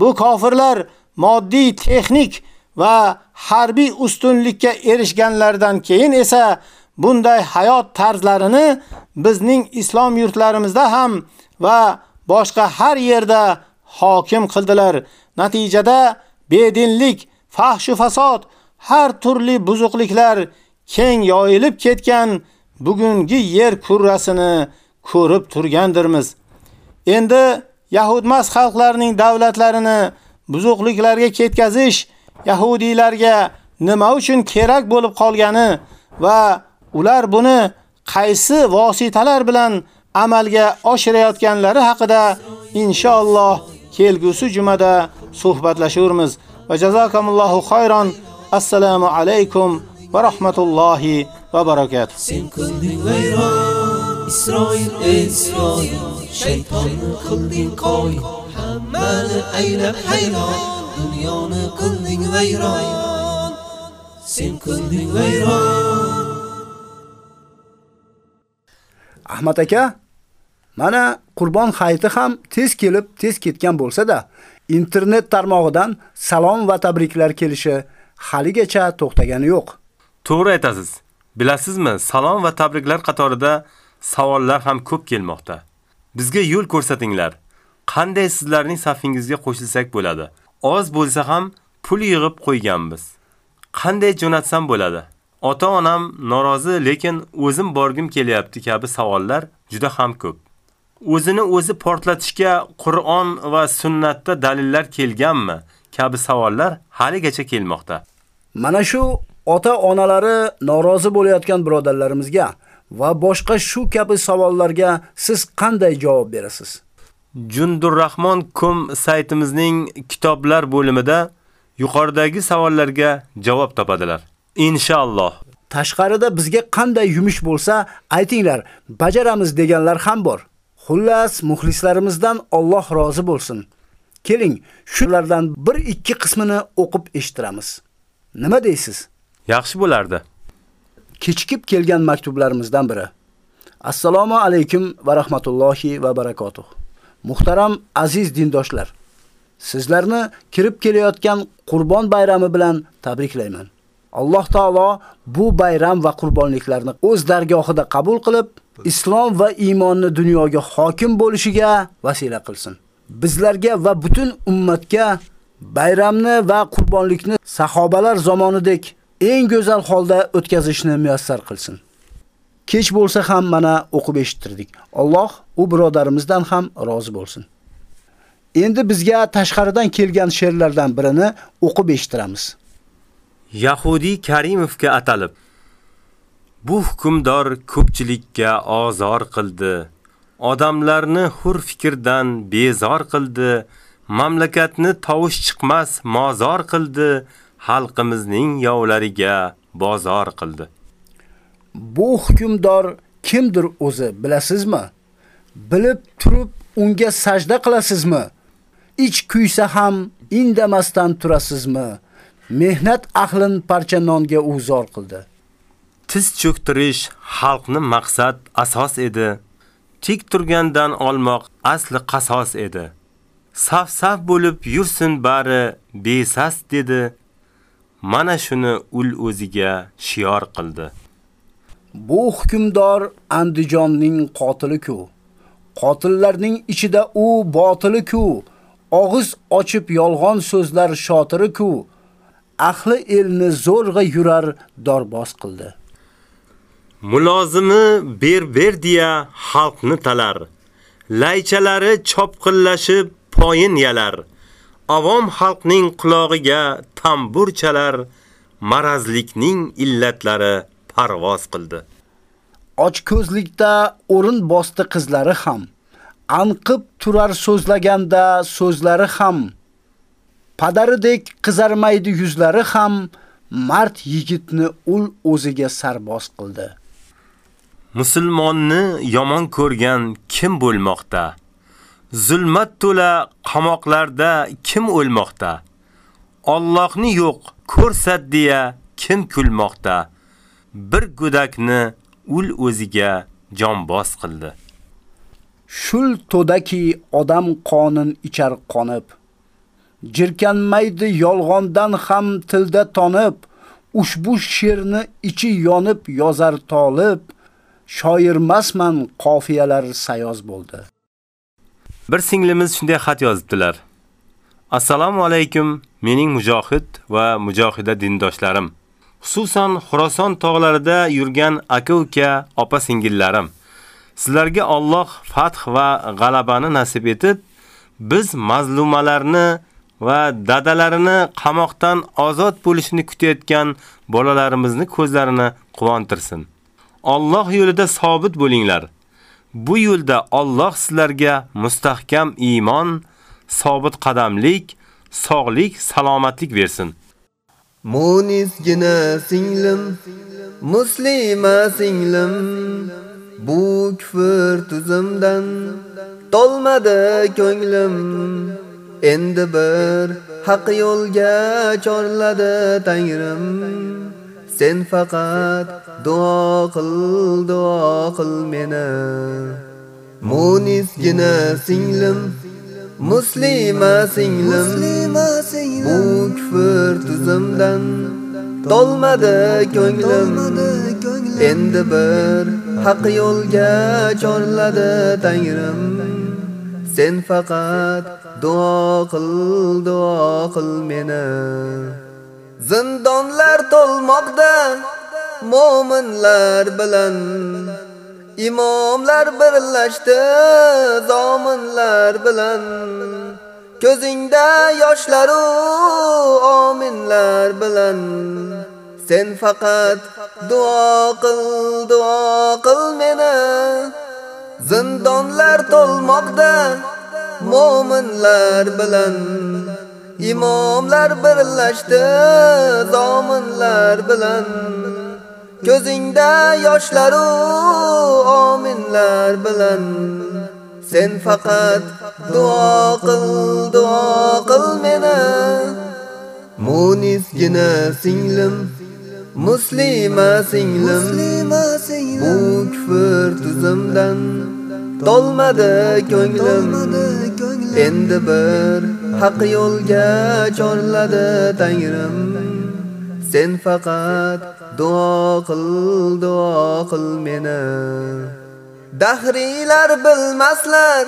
Bu kofirlar moddiy, texnik va harbiy ustunlikka erishganlardan keyin esa bunday hayot tarzlarini bizning islom yurtlarimizda ham va boshqa har yerda hokim qildilar. Natijada bedinlik, fahsh fasod, har turli buzuqliklar keng yoyilib ketgan bugungi yer kurrasini ko'rib turgandirmiz. Endi Yahudmas xalqlarning davlatlarini buzuqliklarga ketkazish yahudiylarga nima uchun kerak bo'lib qolgani va ular buni qaysi vositalar bilan amalga oshirayotganlari haqida inshaalloh kelgusi jumada suhbatlashamiz. Va jazakumullohu xayron. Assalomu alaykum va rahmatullohi va barakatuh. Sen kunding vayron Isroil Isroil shaytonni qilding qoy hammani aylab hayron dunyoni qilding vayron Sen qilding vayron Ahmad aka, mana Qurbon hayiti ham tez kelib, tez ketgan bo'lsa-da, internet tarmog'idan salom va tabriklar kelishi haligacha to'xtagani yo'q. To'g'ri aytasiz. Bilasizmi, salom va tabriklar qatorida savollar ham ko'p kelmoqda. Bizga yo'l ko'rsatinglar. Qanday sizlarning safingizga qo'shilsak bo'ladi? Oz bo'lsa ham pul yig'ib qo'yganmiz. Qanday jo'natsam bo'ladi? Ota-onam norozi, lekin o'zim borgim kelyapti kabi savollar juda ham ko'p. O'zini o'zi portlatishga Qur'on va sunnatda dalillar kelganmi? kabi savollar haligacha kelmoqda. Mana shu ota-onalari norozi bo'layotgan birodarlarimizga va boshqa shu kabi savollarga siz qanday javob berasiz? Jundurrahmon.com saytimizning kitoblar bo'limida yuqoridagi savollarga javob topadilar. Inshaalloh. Tashqarida bizga qanday yumush bo'lsa, aytinglar, bajaramiz deganlar ham bor. Xullas, muxlislarimizdan Alloh rozi bo'lsin. Keling, shulardan 1-2 qismini o'qib eshittiramiz. Nima deysiz? Yaxshi bo'lardi. Kechikib kelgan maktublarimizdan biri. Assalomu alaykum va rahmatullohi va barakotuh. Muhtaram aziz dindoshlar. Sizlarni kirib kelayotgan Qurbon bayrami bilan tabriklayman. Alloh taolo bu bayram va qurbonliklarni o'z dargohida qabul qilib, islom va iymonni dunyoga hokim bo'lishiga vasila qilsin. Bizlarga va butun ummatga bayramni va qurbonlikni sahobalar zamonidek eng go'zal holda o'tkazishni muyassar qilsin. Kech bo'lsa ham mana o'qib eshittirdik. Alloh u birodarimizdan ham rozi bo'lsin. Endi bizga tashqaridan kelgan she'rlardan birini o'qib eshittiramiz. Yahudi Karimovga atalib Bu hukmdor ko'pchilikka ozor qildi. Odamlarni hur fikrdan bezor qildi. Mamlakatni tovush chiqmas mozor qildi. Xalqimizning yovlariga bozor qildi. Bu hukmdor kimdir o'zi bilasizmi? Bilib turib unga sajda qilasizmi? Ich kuysa ham indamasdan turasizmi? Mehnat ahlin parcha nonga uzor qildi. Tiz cho'ktirish xalqni maqsad asos edi. Tik turgandan olmoq asli qasos edi. Saf-saf bo'lib yursin bari besas dedi. Mana shuni ul o'ziga shior qildi. Bu hukmdor Andijonning qotili-ku. Qotillarning ichida u botili-ku. Og'iz ochib yolg'on so'zlar shotiri-ku. Ahli elni zo'rg'a yurar dorboz qildi. Mulozimi ber-ber deya xalqni talar. Laychalari chopqillashib poyin yalar. Avom xalqning qulog'iga tambur chalar. Marazlikning illatlari parvoz qildi. Och ko'zlikda o'rin bosdi qizlari ham. Anqib turar so'zlaganda so'zlari ham. Padaridek qizarmaydi yuzlari ham, mard yigitni ul o'ziga sarboz qildi. Musulmonni yomon ko'rgan kim bo'lmoqda? Zulmat to'la qamoqlarda kim o'lmoqda? Allohni yo'q ko'rsat deya kim kulmoqda? Bir gudakni ul o'ziga jonboz qildi. Shul to'daki odam qonin ichar qonib. Jirkanmaydi yolg'ondan ham tilda tonib, ushbu she'rni ichi yonib yozar tolib, shoirmasman qofiyalar sayoz bo'ldi. Bir singlimiz shunday xat yozibdilar. Assalomu alaykum, mening mujohid va mujohida dindoshlarim. Xususan Xuroson tog'larida yurgan aka-uka, opa-singillarim. Sizlarga Alloh fath va g'alabani nasib etib, biz mazlumalarni va dadalarini qamoqdan ozod bo'lishini kutayotgan bolalarimizni ko'zlarini quvontirsin. Alloh yo'lida sobit bo'linglar. Bu yo'lda Alloh sizlarga mustahkam iymon, sobit qadamlik, sog'lik, salomatlik bersin. Munisgina singlim, muslima singlim, bu kufr tuzimdan tolmadi ko'nglim. Endi bir haq yo'lga chorladi Tangrim. Sen faqat duo qil, duo qil meni. Munisgina singlim, muslima singlim, bu kufr tuzimdan tolmadi ko'nglim. Endi bir haq yo'lga chorladi Tangrim. Sen faqat duo qil, duo qil meni. Zindonlar to'lmoqda mo'minlar bilan imomlar birlashdi zominlar bilan. Ko'zingda yoshlar u ominlar bilan. Sen faqat duo qil duo qil meni. Zindonlar to'lmoqda mo'minlar bilan. Imomlar birlashdi zominlar bilan. Ko'zingda yoshlar u ominlar bilan. Sen faqat duo qil duo qil meni. Munisgina singlim muslima singlim. Bu kufr tuzimdan tolmadi ko'nglim. Endi bir haq yo'lga chorladi tangrim sen faqat duo qil duo qil meni. Dahriylar bilmaslar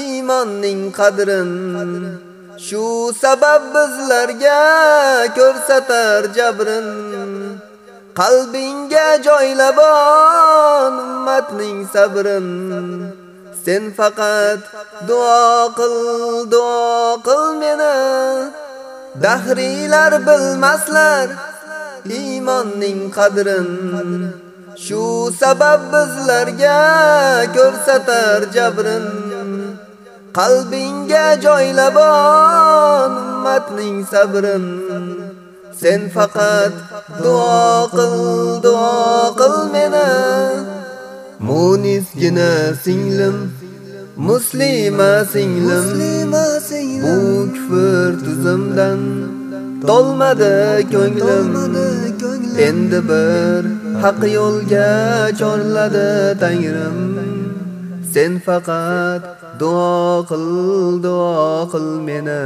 iymonning qadrin. Shu sabab bizlarga ko'rsatar jabrin. Qalbingga joylab on ummatning sabrin. Sen faqat duo qil duo qil meni. Dahriylar bilmaslar iymonning qadrin. Shu sabab bizlarga ko'rsatar jabrin. Qalbinga joylab ummatning sabrin. Sen faqat duo qil duo qil meni. Munisgina singlim. Muslima singlim. Bu kufr tuzimdan tolmadi ko'nglim. Endi bir haq yo'lga chorladi tangrim. Sen faqat duo qil duo qil meni.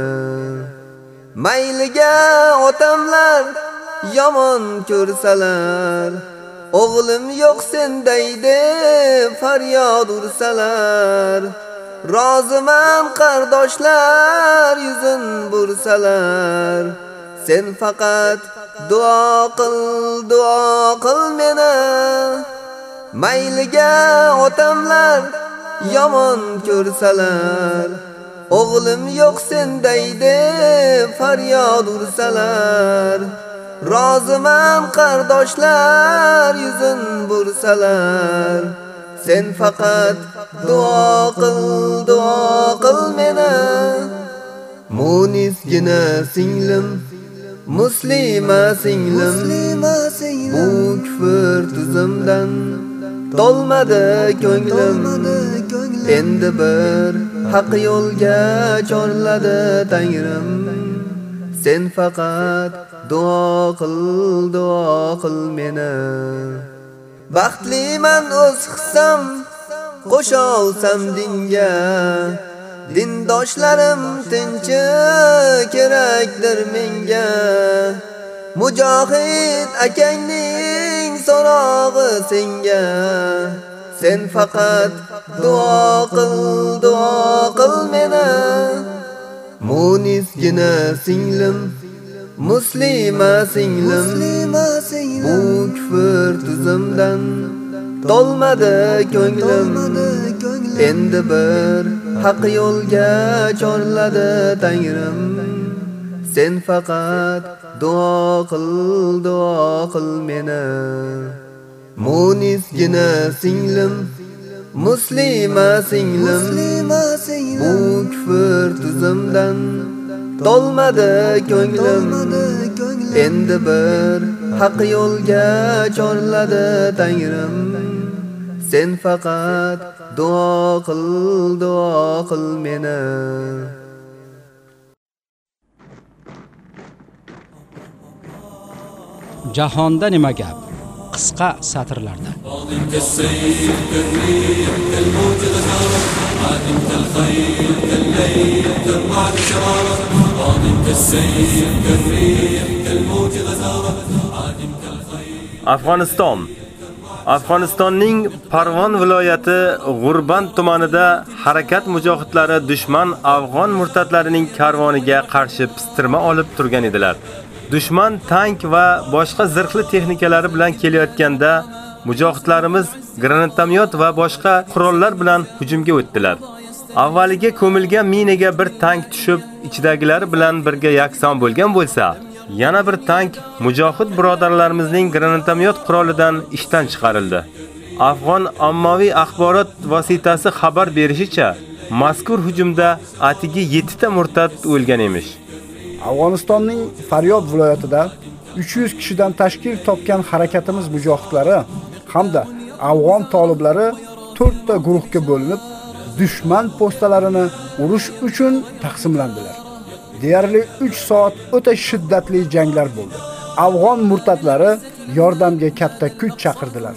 Mayliga otamlar yomon ko'rsalar o'g'lim yo'q sendaydi faryod ursalar roziman qardoshlar yuzin bursalar. Sen faqat duo qil duo qil meni. Mayliga otamlar yomon ko'rsalar. O'g'lim yo'q sendaydi faryod ursalar roziman qardoshlar yuzin bursalar. Sen faqat duo qil duo qil meni. Munisgina singlim muslima singlim. Bu kufr tuzimdan Dolmadi ko'nglim. Endi bir haq yo'lga chorladi tangrim. Sen faqat duo qil duo qil meni. Baxtliman o'z hissam qo'sholsam dinga. Dindoshlarim tinchi kerakdir menga. Mujohid akangning so'rog'i senga. Sen faqat duo qil duo qil meni. Munisgina singlim muslima singlim. Bu kufr tuzimdan Dolmadi ko'nglim. Endi bir haq yo'lga chorladi tangrim. Sen faqat duo qil duo qil meni. Munisgina singlim. Muslima singlim. Bu kufr tuzimdan Dolmadi ko'nglim endi bir haq yo'lga chorladi tangrim sen faqat duo qil duo qil meni Jahonda nima gap? Qisqa satrlarda. كالسيف كالريح كالموج غزارة عادم كالخيل كالليل كالرعد شرارة قادم كالسيف كالريح كالموج غزارة عادم كالخيل Afg'oniston Afg'onistonning Parvon viloyati G'urban tumanida harakat mujohidlari dushman afg'on murtatlarining karvoniga qarshi pistirma olib turgan edilar. Dushman tank va boshqa zirhli texnikalari bilan kelayotganda mujohidlarimiz granatomyot va boshqa qurollar bilan hujumga o'tdilar. Avvaliga ko'milgan minaga bir tank tushib, ichidagilari bilan birga yakson bo'lgan bo'lsa, yana bir tank mujohid birodarlarimizning granatomyot qurolidan ishdan chiqarildi. Afg'on ommaviy axborot vositasi xabar berishicha, mazkur hujumda atigi 7 ta murtad o'lgan emish. Afg'onistonning Faryob viloyatida 300 kishidan tashkil topgan harakatimiz mujohidlari hamda afg'on toliblari 4 ta guruhga bo'linib, dushman postalarini urush uchun taqsimlandilar. Deyarli 3 soat o'ta shiddatli janglar bo'ldi. Afg'on murtatlari yordamga katta kuch chaqirdilar.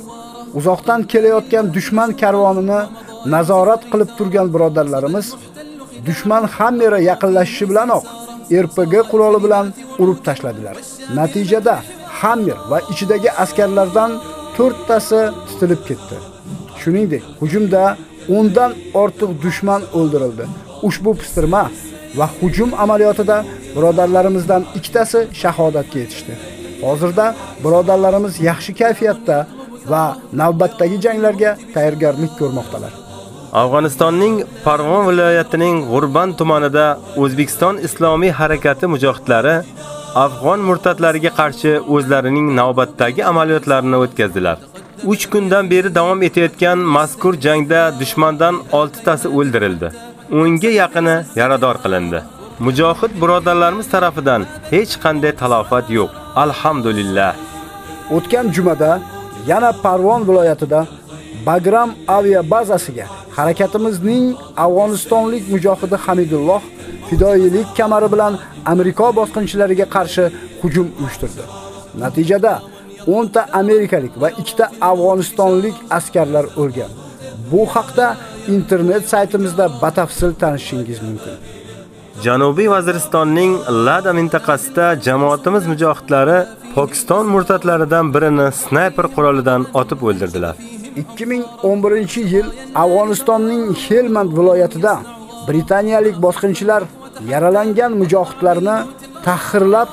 Uzoqdan kelayotgan dushman karvonini nazorat qilib turgan birodarlarimiz dushman hammera yaqinlashishi bilanoq RPG quroli bilan urib tashladilar. Natijada Hammer va ichidagi askarlardan to'rttasi tutilib ketdi. Shuningdek, hujumda 10 dan ortiq dushman o'ldirildi. Ushbu pistirma va hujum amaliyotida birodarlarimizdan ikkitasi shahodatga yetishdi. Hozirda birodarlarimiz yaxshi kayfiyatda va navbatdagi janglarga tayyorgarlik ko'rmoqdalar. Afg'onistonning Farg'on viloyatining G'urban tumanida O'zbekiston Islomiy harakati mujohidlari afg'on murtatlariga qarshi o'zlarining navbatdagi amaliyotlarini o'tkazdilar. 3 kundan beri davom etayotgan mazkur jangda dushmandan 6 tasi o'ldirildi. 10 ga yaqini yarador qilindi. Mujohid birodarlarimiz tarafidan hech qanday talofat yo'q. Alhamdulillah. O'tgan jumada yana Parvon viloyatida Bagram avia bazasiga harakatimizning Afg'onistonlik mujohidi Hamidulloh fidoyilik kamari bilan Amerika bosqinchilariga qarshi hujum uyushtirdi. Natijada 10 ta amerikalik va 2 ta afg'onistonlik askarlar o'lgan. Bu haqda internet saytimizda batafsil tanishishingiz mumkin. Janubiy Vaziristonning Lada mintaqasida jamoatimiz mujohidlari Pokiston murtatlaridan birini snayper qurolidan otib o'ldirdilar. 2011-yil Afg'onistonning Helmand viloyatida britaniyalik bosqinchilar yaralangan mujohidlarni tahqirlab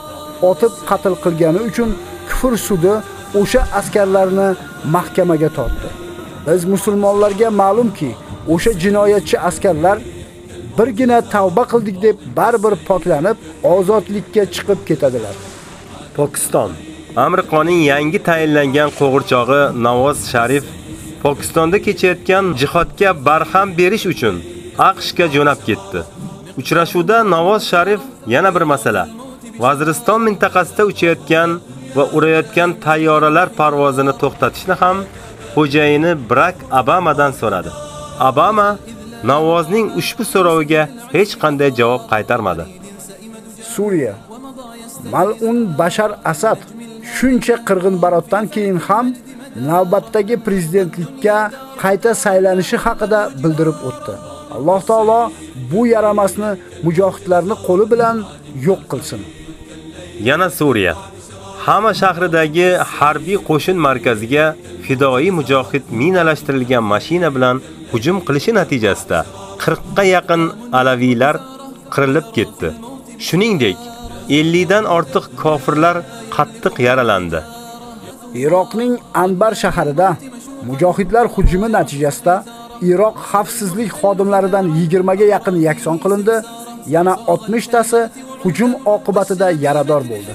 otib qatl qilgani uchun kufr sudi o'sha askarlarni mahkamaga tortdi. Biz musulmonlarga ma'lumki, o'sha jinoyatchi askarlar birgina tavba qildik deb baribir poklanib, ozodlikka chiqib ketadilar. Pokiston Amerikaning yangi tayinlangan qo'g'irchog'i Navoz Sharif Pokistonda kechayotgan jihodga barham berish uchun AQShga jo'nab ketdi. Uchrashuvda Navoz Sharif yana bir masala Vaziriston mintaqasida uchayotgan va urayotgan tayyoralar parvozini to'xtatishni ham xo'jayini Brak Obamadan so'radi. Obama Navozning ushbu so'roviga hech qanday javob qaytarmadi. Suriya Mal'un Bashar Asad shuncha qirg'in barotdan keyin ham navbatdagi prezidentlikka qayta saylanishi haqida bildirib o'tdi. Alloh taolo bu yaramasni mujohidlarni qo'li bilan yo'q qilsin. Yana Suriya. Hama shahridagi harbiy qo'shin markaziga fidoi mujohid minalashtirilgan mashina bilan hujum qilishi natijasida 40 ga yaqin alaviylar qirilib ketdi. Shuningdek, 50 dan ortiq kofirlar qattiq yaralandi. Iroqning Anbar shahrida mujohidlar hujumi natijasida Iroq xavfsizlik xodimlaridan 20 ga yaqin yakson qilindi, yana 60 tasi hujum oqibatida yarador bo'ldi.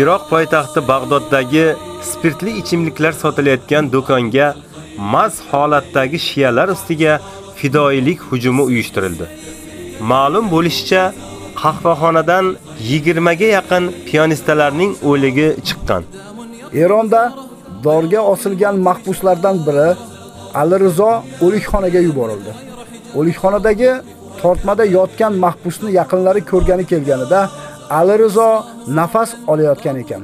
Iroq poytaxti Bag'doddagi spirtli ichimliklar sotilayotgan do'konga maz holatdagi shiyalar ustiga fidoilik hujumi uyushtirildi. Ma'lum bo'lishicha, qahvaxonadan 20 ga yaqin pianistalarning o'ligi chiqqan. Eronda dorga osilgan mahbuslardan biri Ali Rizo o'likxonaga yuborildi. O'likxonadagi tortmada yotgan mahbusni yaqinlari ko'rgani kelganida Ali Rizo nafas olayotgan ekan.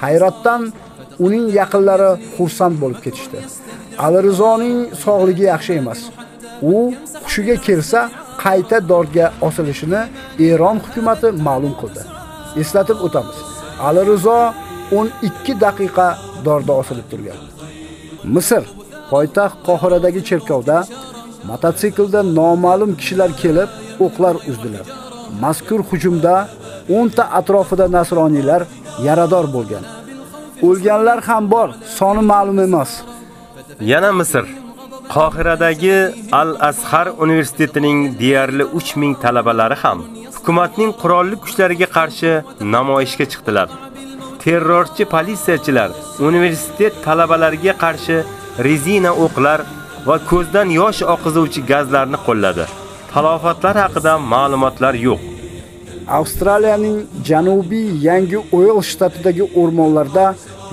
Hayratdan uning yaqinlari xursand bo'lib ketishdi. Ali Rizoning sog'ligi yaxshi emas. U hushiga kelsa qayta dorga osilishini Eron hukumatı ma'lum qildi. Eslatib o'tamiz. Ali Rizo 12 daqiqa dorda osilib turgan. Misr poytaxt Qohiradagi cherkovda mototsiklda noma'lum kishilar kelib o'qlar uzdilar. Mazkur hujumda 10 ta atrofida nasroniylar yarador bo'lgan. O'lganlar ham bor, soni ma'lum emas. Yana Misr Qohiradagi Al-Azhar universitetining deyarli 3000 talabalari ham hukumatning qurolli kuchlariga qarshi namoyishga chiqdilar. Terrorchi politsiyachilar universitet talabalariga qarshi rezina o'qlar va ko'zdan yosh oqizuvchi gazlarni qo'lladi. Talofatlar haqida ma'lumotlar yo'q. Avstraliyaning janubiy Yangi O'yl shtatidagi o'rmonlarda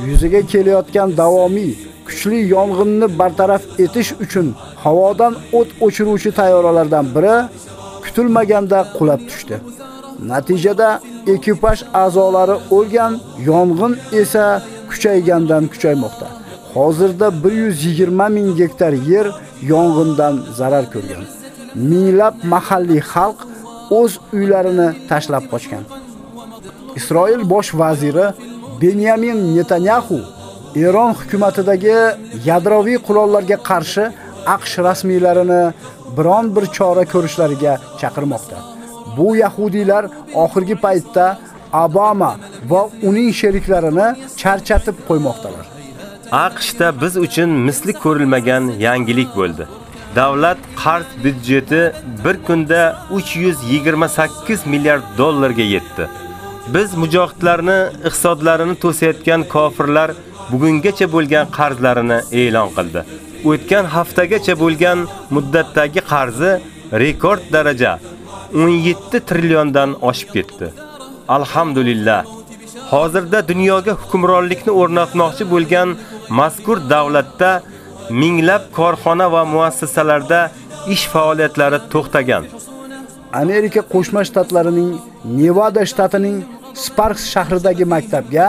yuzaga kelayotgan davomiy kuchli yong'inni bartaraf etish uchun havodan o't o'chiruvchi tayyoralardan biri kutilmaganda qulab tushdi. Natijada ekipaj a'zolari o'lgan, yong'in esa kuchaygandan kuchaymoqda. Hozirda 120 ming gektar yer yong'indan zarar ko'rgan. Minglab mahalliy xalq o'z uylarini tashlab qochgan. Isroil bosh vaziri Benyamin Netanyahu Eron hukumatidagi yadroviy qurollarga qarshi AQSh rasmiylarini biron bir chora ko'rishlariga chaqirmoqda. Bu yahudiylar oxirgi paytda Obama va uning sheriklarini charchatib qo'ymoqdalar. AQShda biz uchun misli ko'rilmagan yangilik bo'ldi. Davlat qarz byudjeti bir kunda 328 milliard dollarga yetdi. Biz mujohidlarni iqtisodlarini to'sayotgan kofirlar bugungacha bo'lgan qarzlarini e'lon qildi. O'tgan haftagacha bo'lgan muddatdagi qarzi rekord daraja 17 trilliondan oshib ketdi. Alhamdulillah. Hozirda dunyoga hukmronlikni o'rnatmoqchi bo'lgan mazkur davlatda minglab korxona va muassasalarda ish faoliyatlari to'xtagan. Amerika Qo'shma Shtatlarining Nevada shtatining Sparks shahridagi maktabga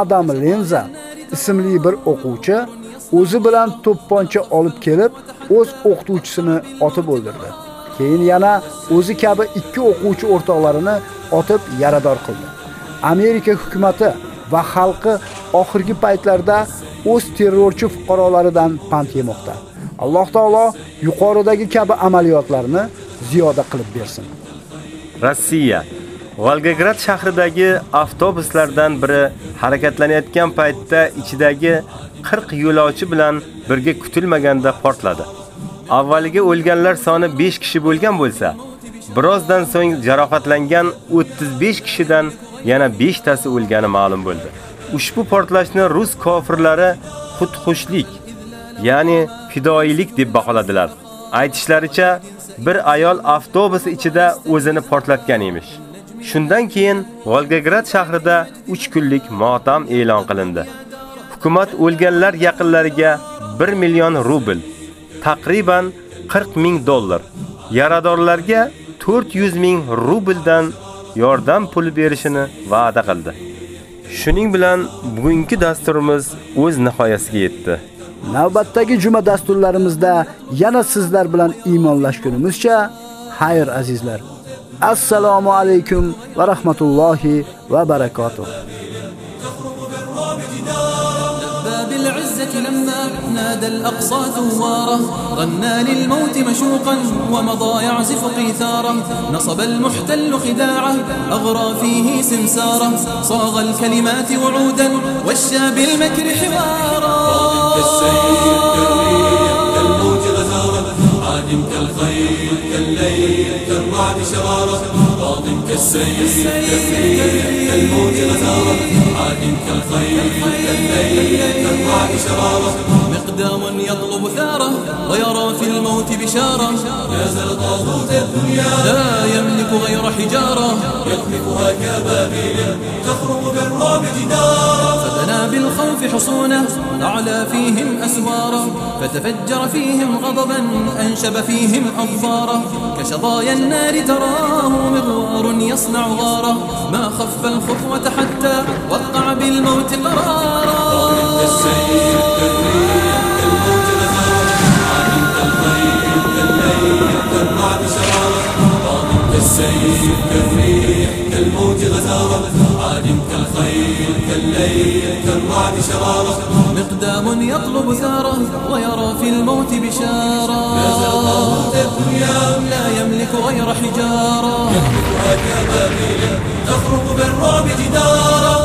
Adam Lenza ismli bir o'quvchi o'zi bilan to'pponcha olib kelib, o'z o'qituvchisini otib o'ldirdi. Keyin yana o'zi kabi ikki o'quvchi o'rtoqlarini otib yarador qildi. Amerika hukumatı va xalqi oxirgi paytlarda o'z terrorchi fuqarolaridan pand yemoqda. Alloh taolo yuqoridagi kabi amaliyotlarni ziyoda qilib bersin. Rossiya Volgograd shahridagi avtobuslardan biri harakatlanayotgan paytda ichidagi 40 yo'lovchi bilan birga kutilmaganda portladi. Avvaliga o'lganlar soni 5 kishi bo'lgan bo'lsa, birozdan so'ng jarohatlangan 35 kishidan yana 5 tasi o'lgani ma'lum bo'ldi. Ushbu portlashni rus kofirlari xudxushlik, ya'ni fidoilik deb baholadilar. Aytishlaricha, bir ayol avtobus ichida o'zini portlatgan emish. Shundan keyin Volgograd shahrida 3 kunlik motam e'lon qilindi. Hukumat o'lganlar yaqinlariga 1 million rubl, taqriban 40 ming dollar, yaradorlarga 400 ming rubldan yordam puli berishini va'da qildi. Shuning bilan bugungi dasturimiz o'z nihoyasiga yetdi. Navbatdagi juma dasturlarimizda yana sizlar bilan iymonlashgunimizcha, xayr azizlar. Assalomu alaykum va rahmatullohi va barakotuh. بالعزة لما نادى الأقصى ثواره. غنى للموت مشوقا ومضى يعزف قيثارا نصب المحتل خداعه أغرى فيه سمسارا صاغ الكلمات وعودا والشى بالمكر حوارا. كالسيف كالريح كالموج غزارا. عادم كالليل كالرعد غزارا. عادم كالخيل كالليل كالرعد شرارا مقدام يطلب ثارة ويرى في الموت بشارة. نازل طاغوت الدنيا. لا يملك غير حجارة. يخلفها كبابيل تخرج بالرعب جدارا فبنى بالخوف حصونه أعلى فيهم أسوارا. فتفجر فيهم غضبا. أنشب فيهم أظفارا. كشظايا النار تراه مغوار يصنع غارا. ما خف الخطوة حتى وقع بالموت قرارا. كالموت غزارة عادم كالخيل كالليل مقدام يطلب ثاره ويرى في الموت بشارة. لا يملك غير حجارة. يهبط أكابابيل تخرق بالرعب جدارا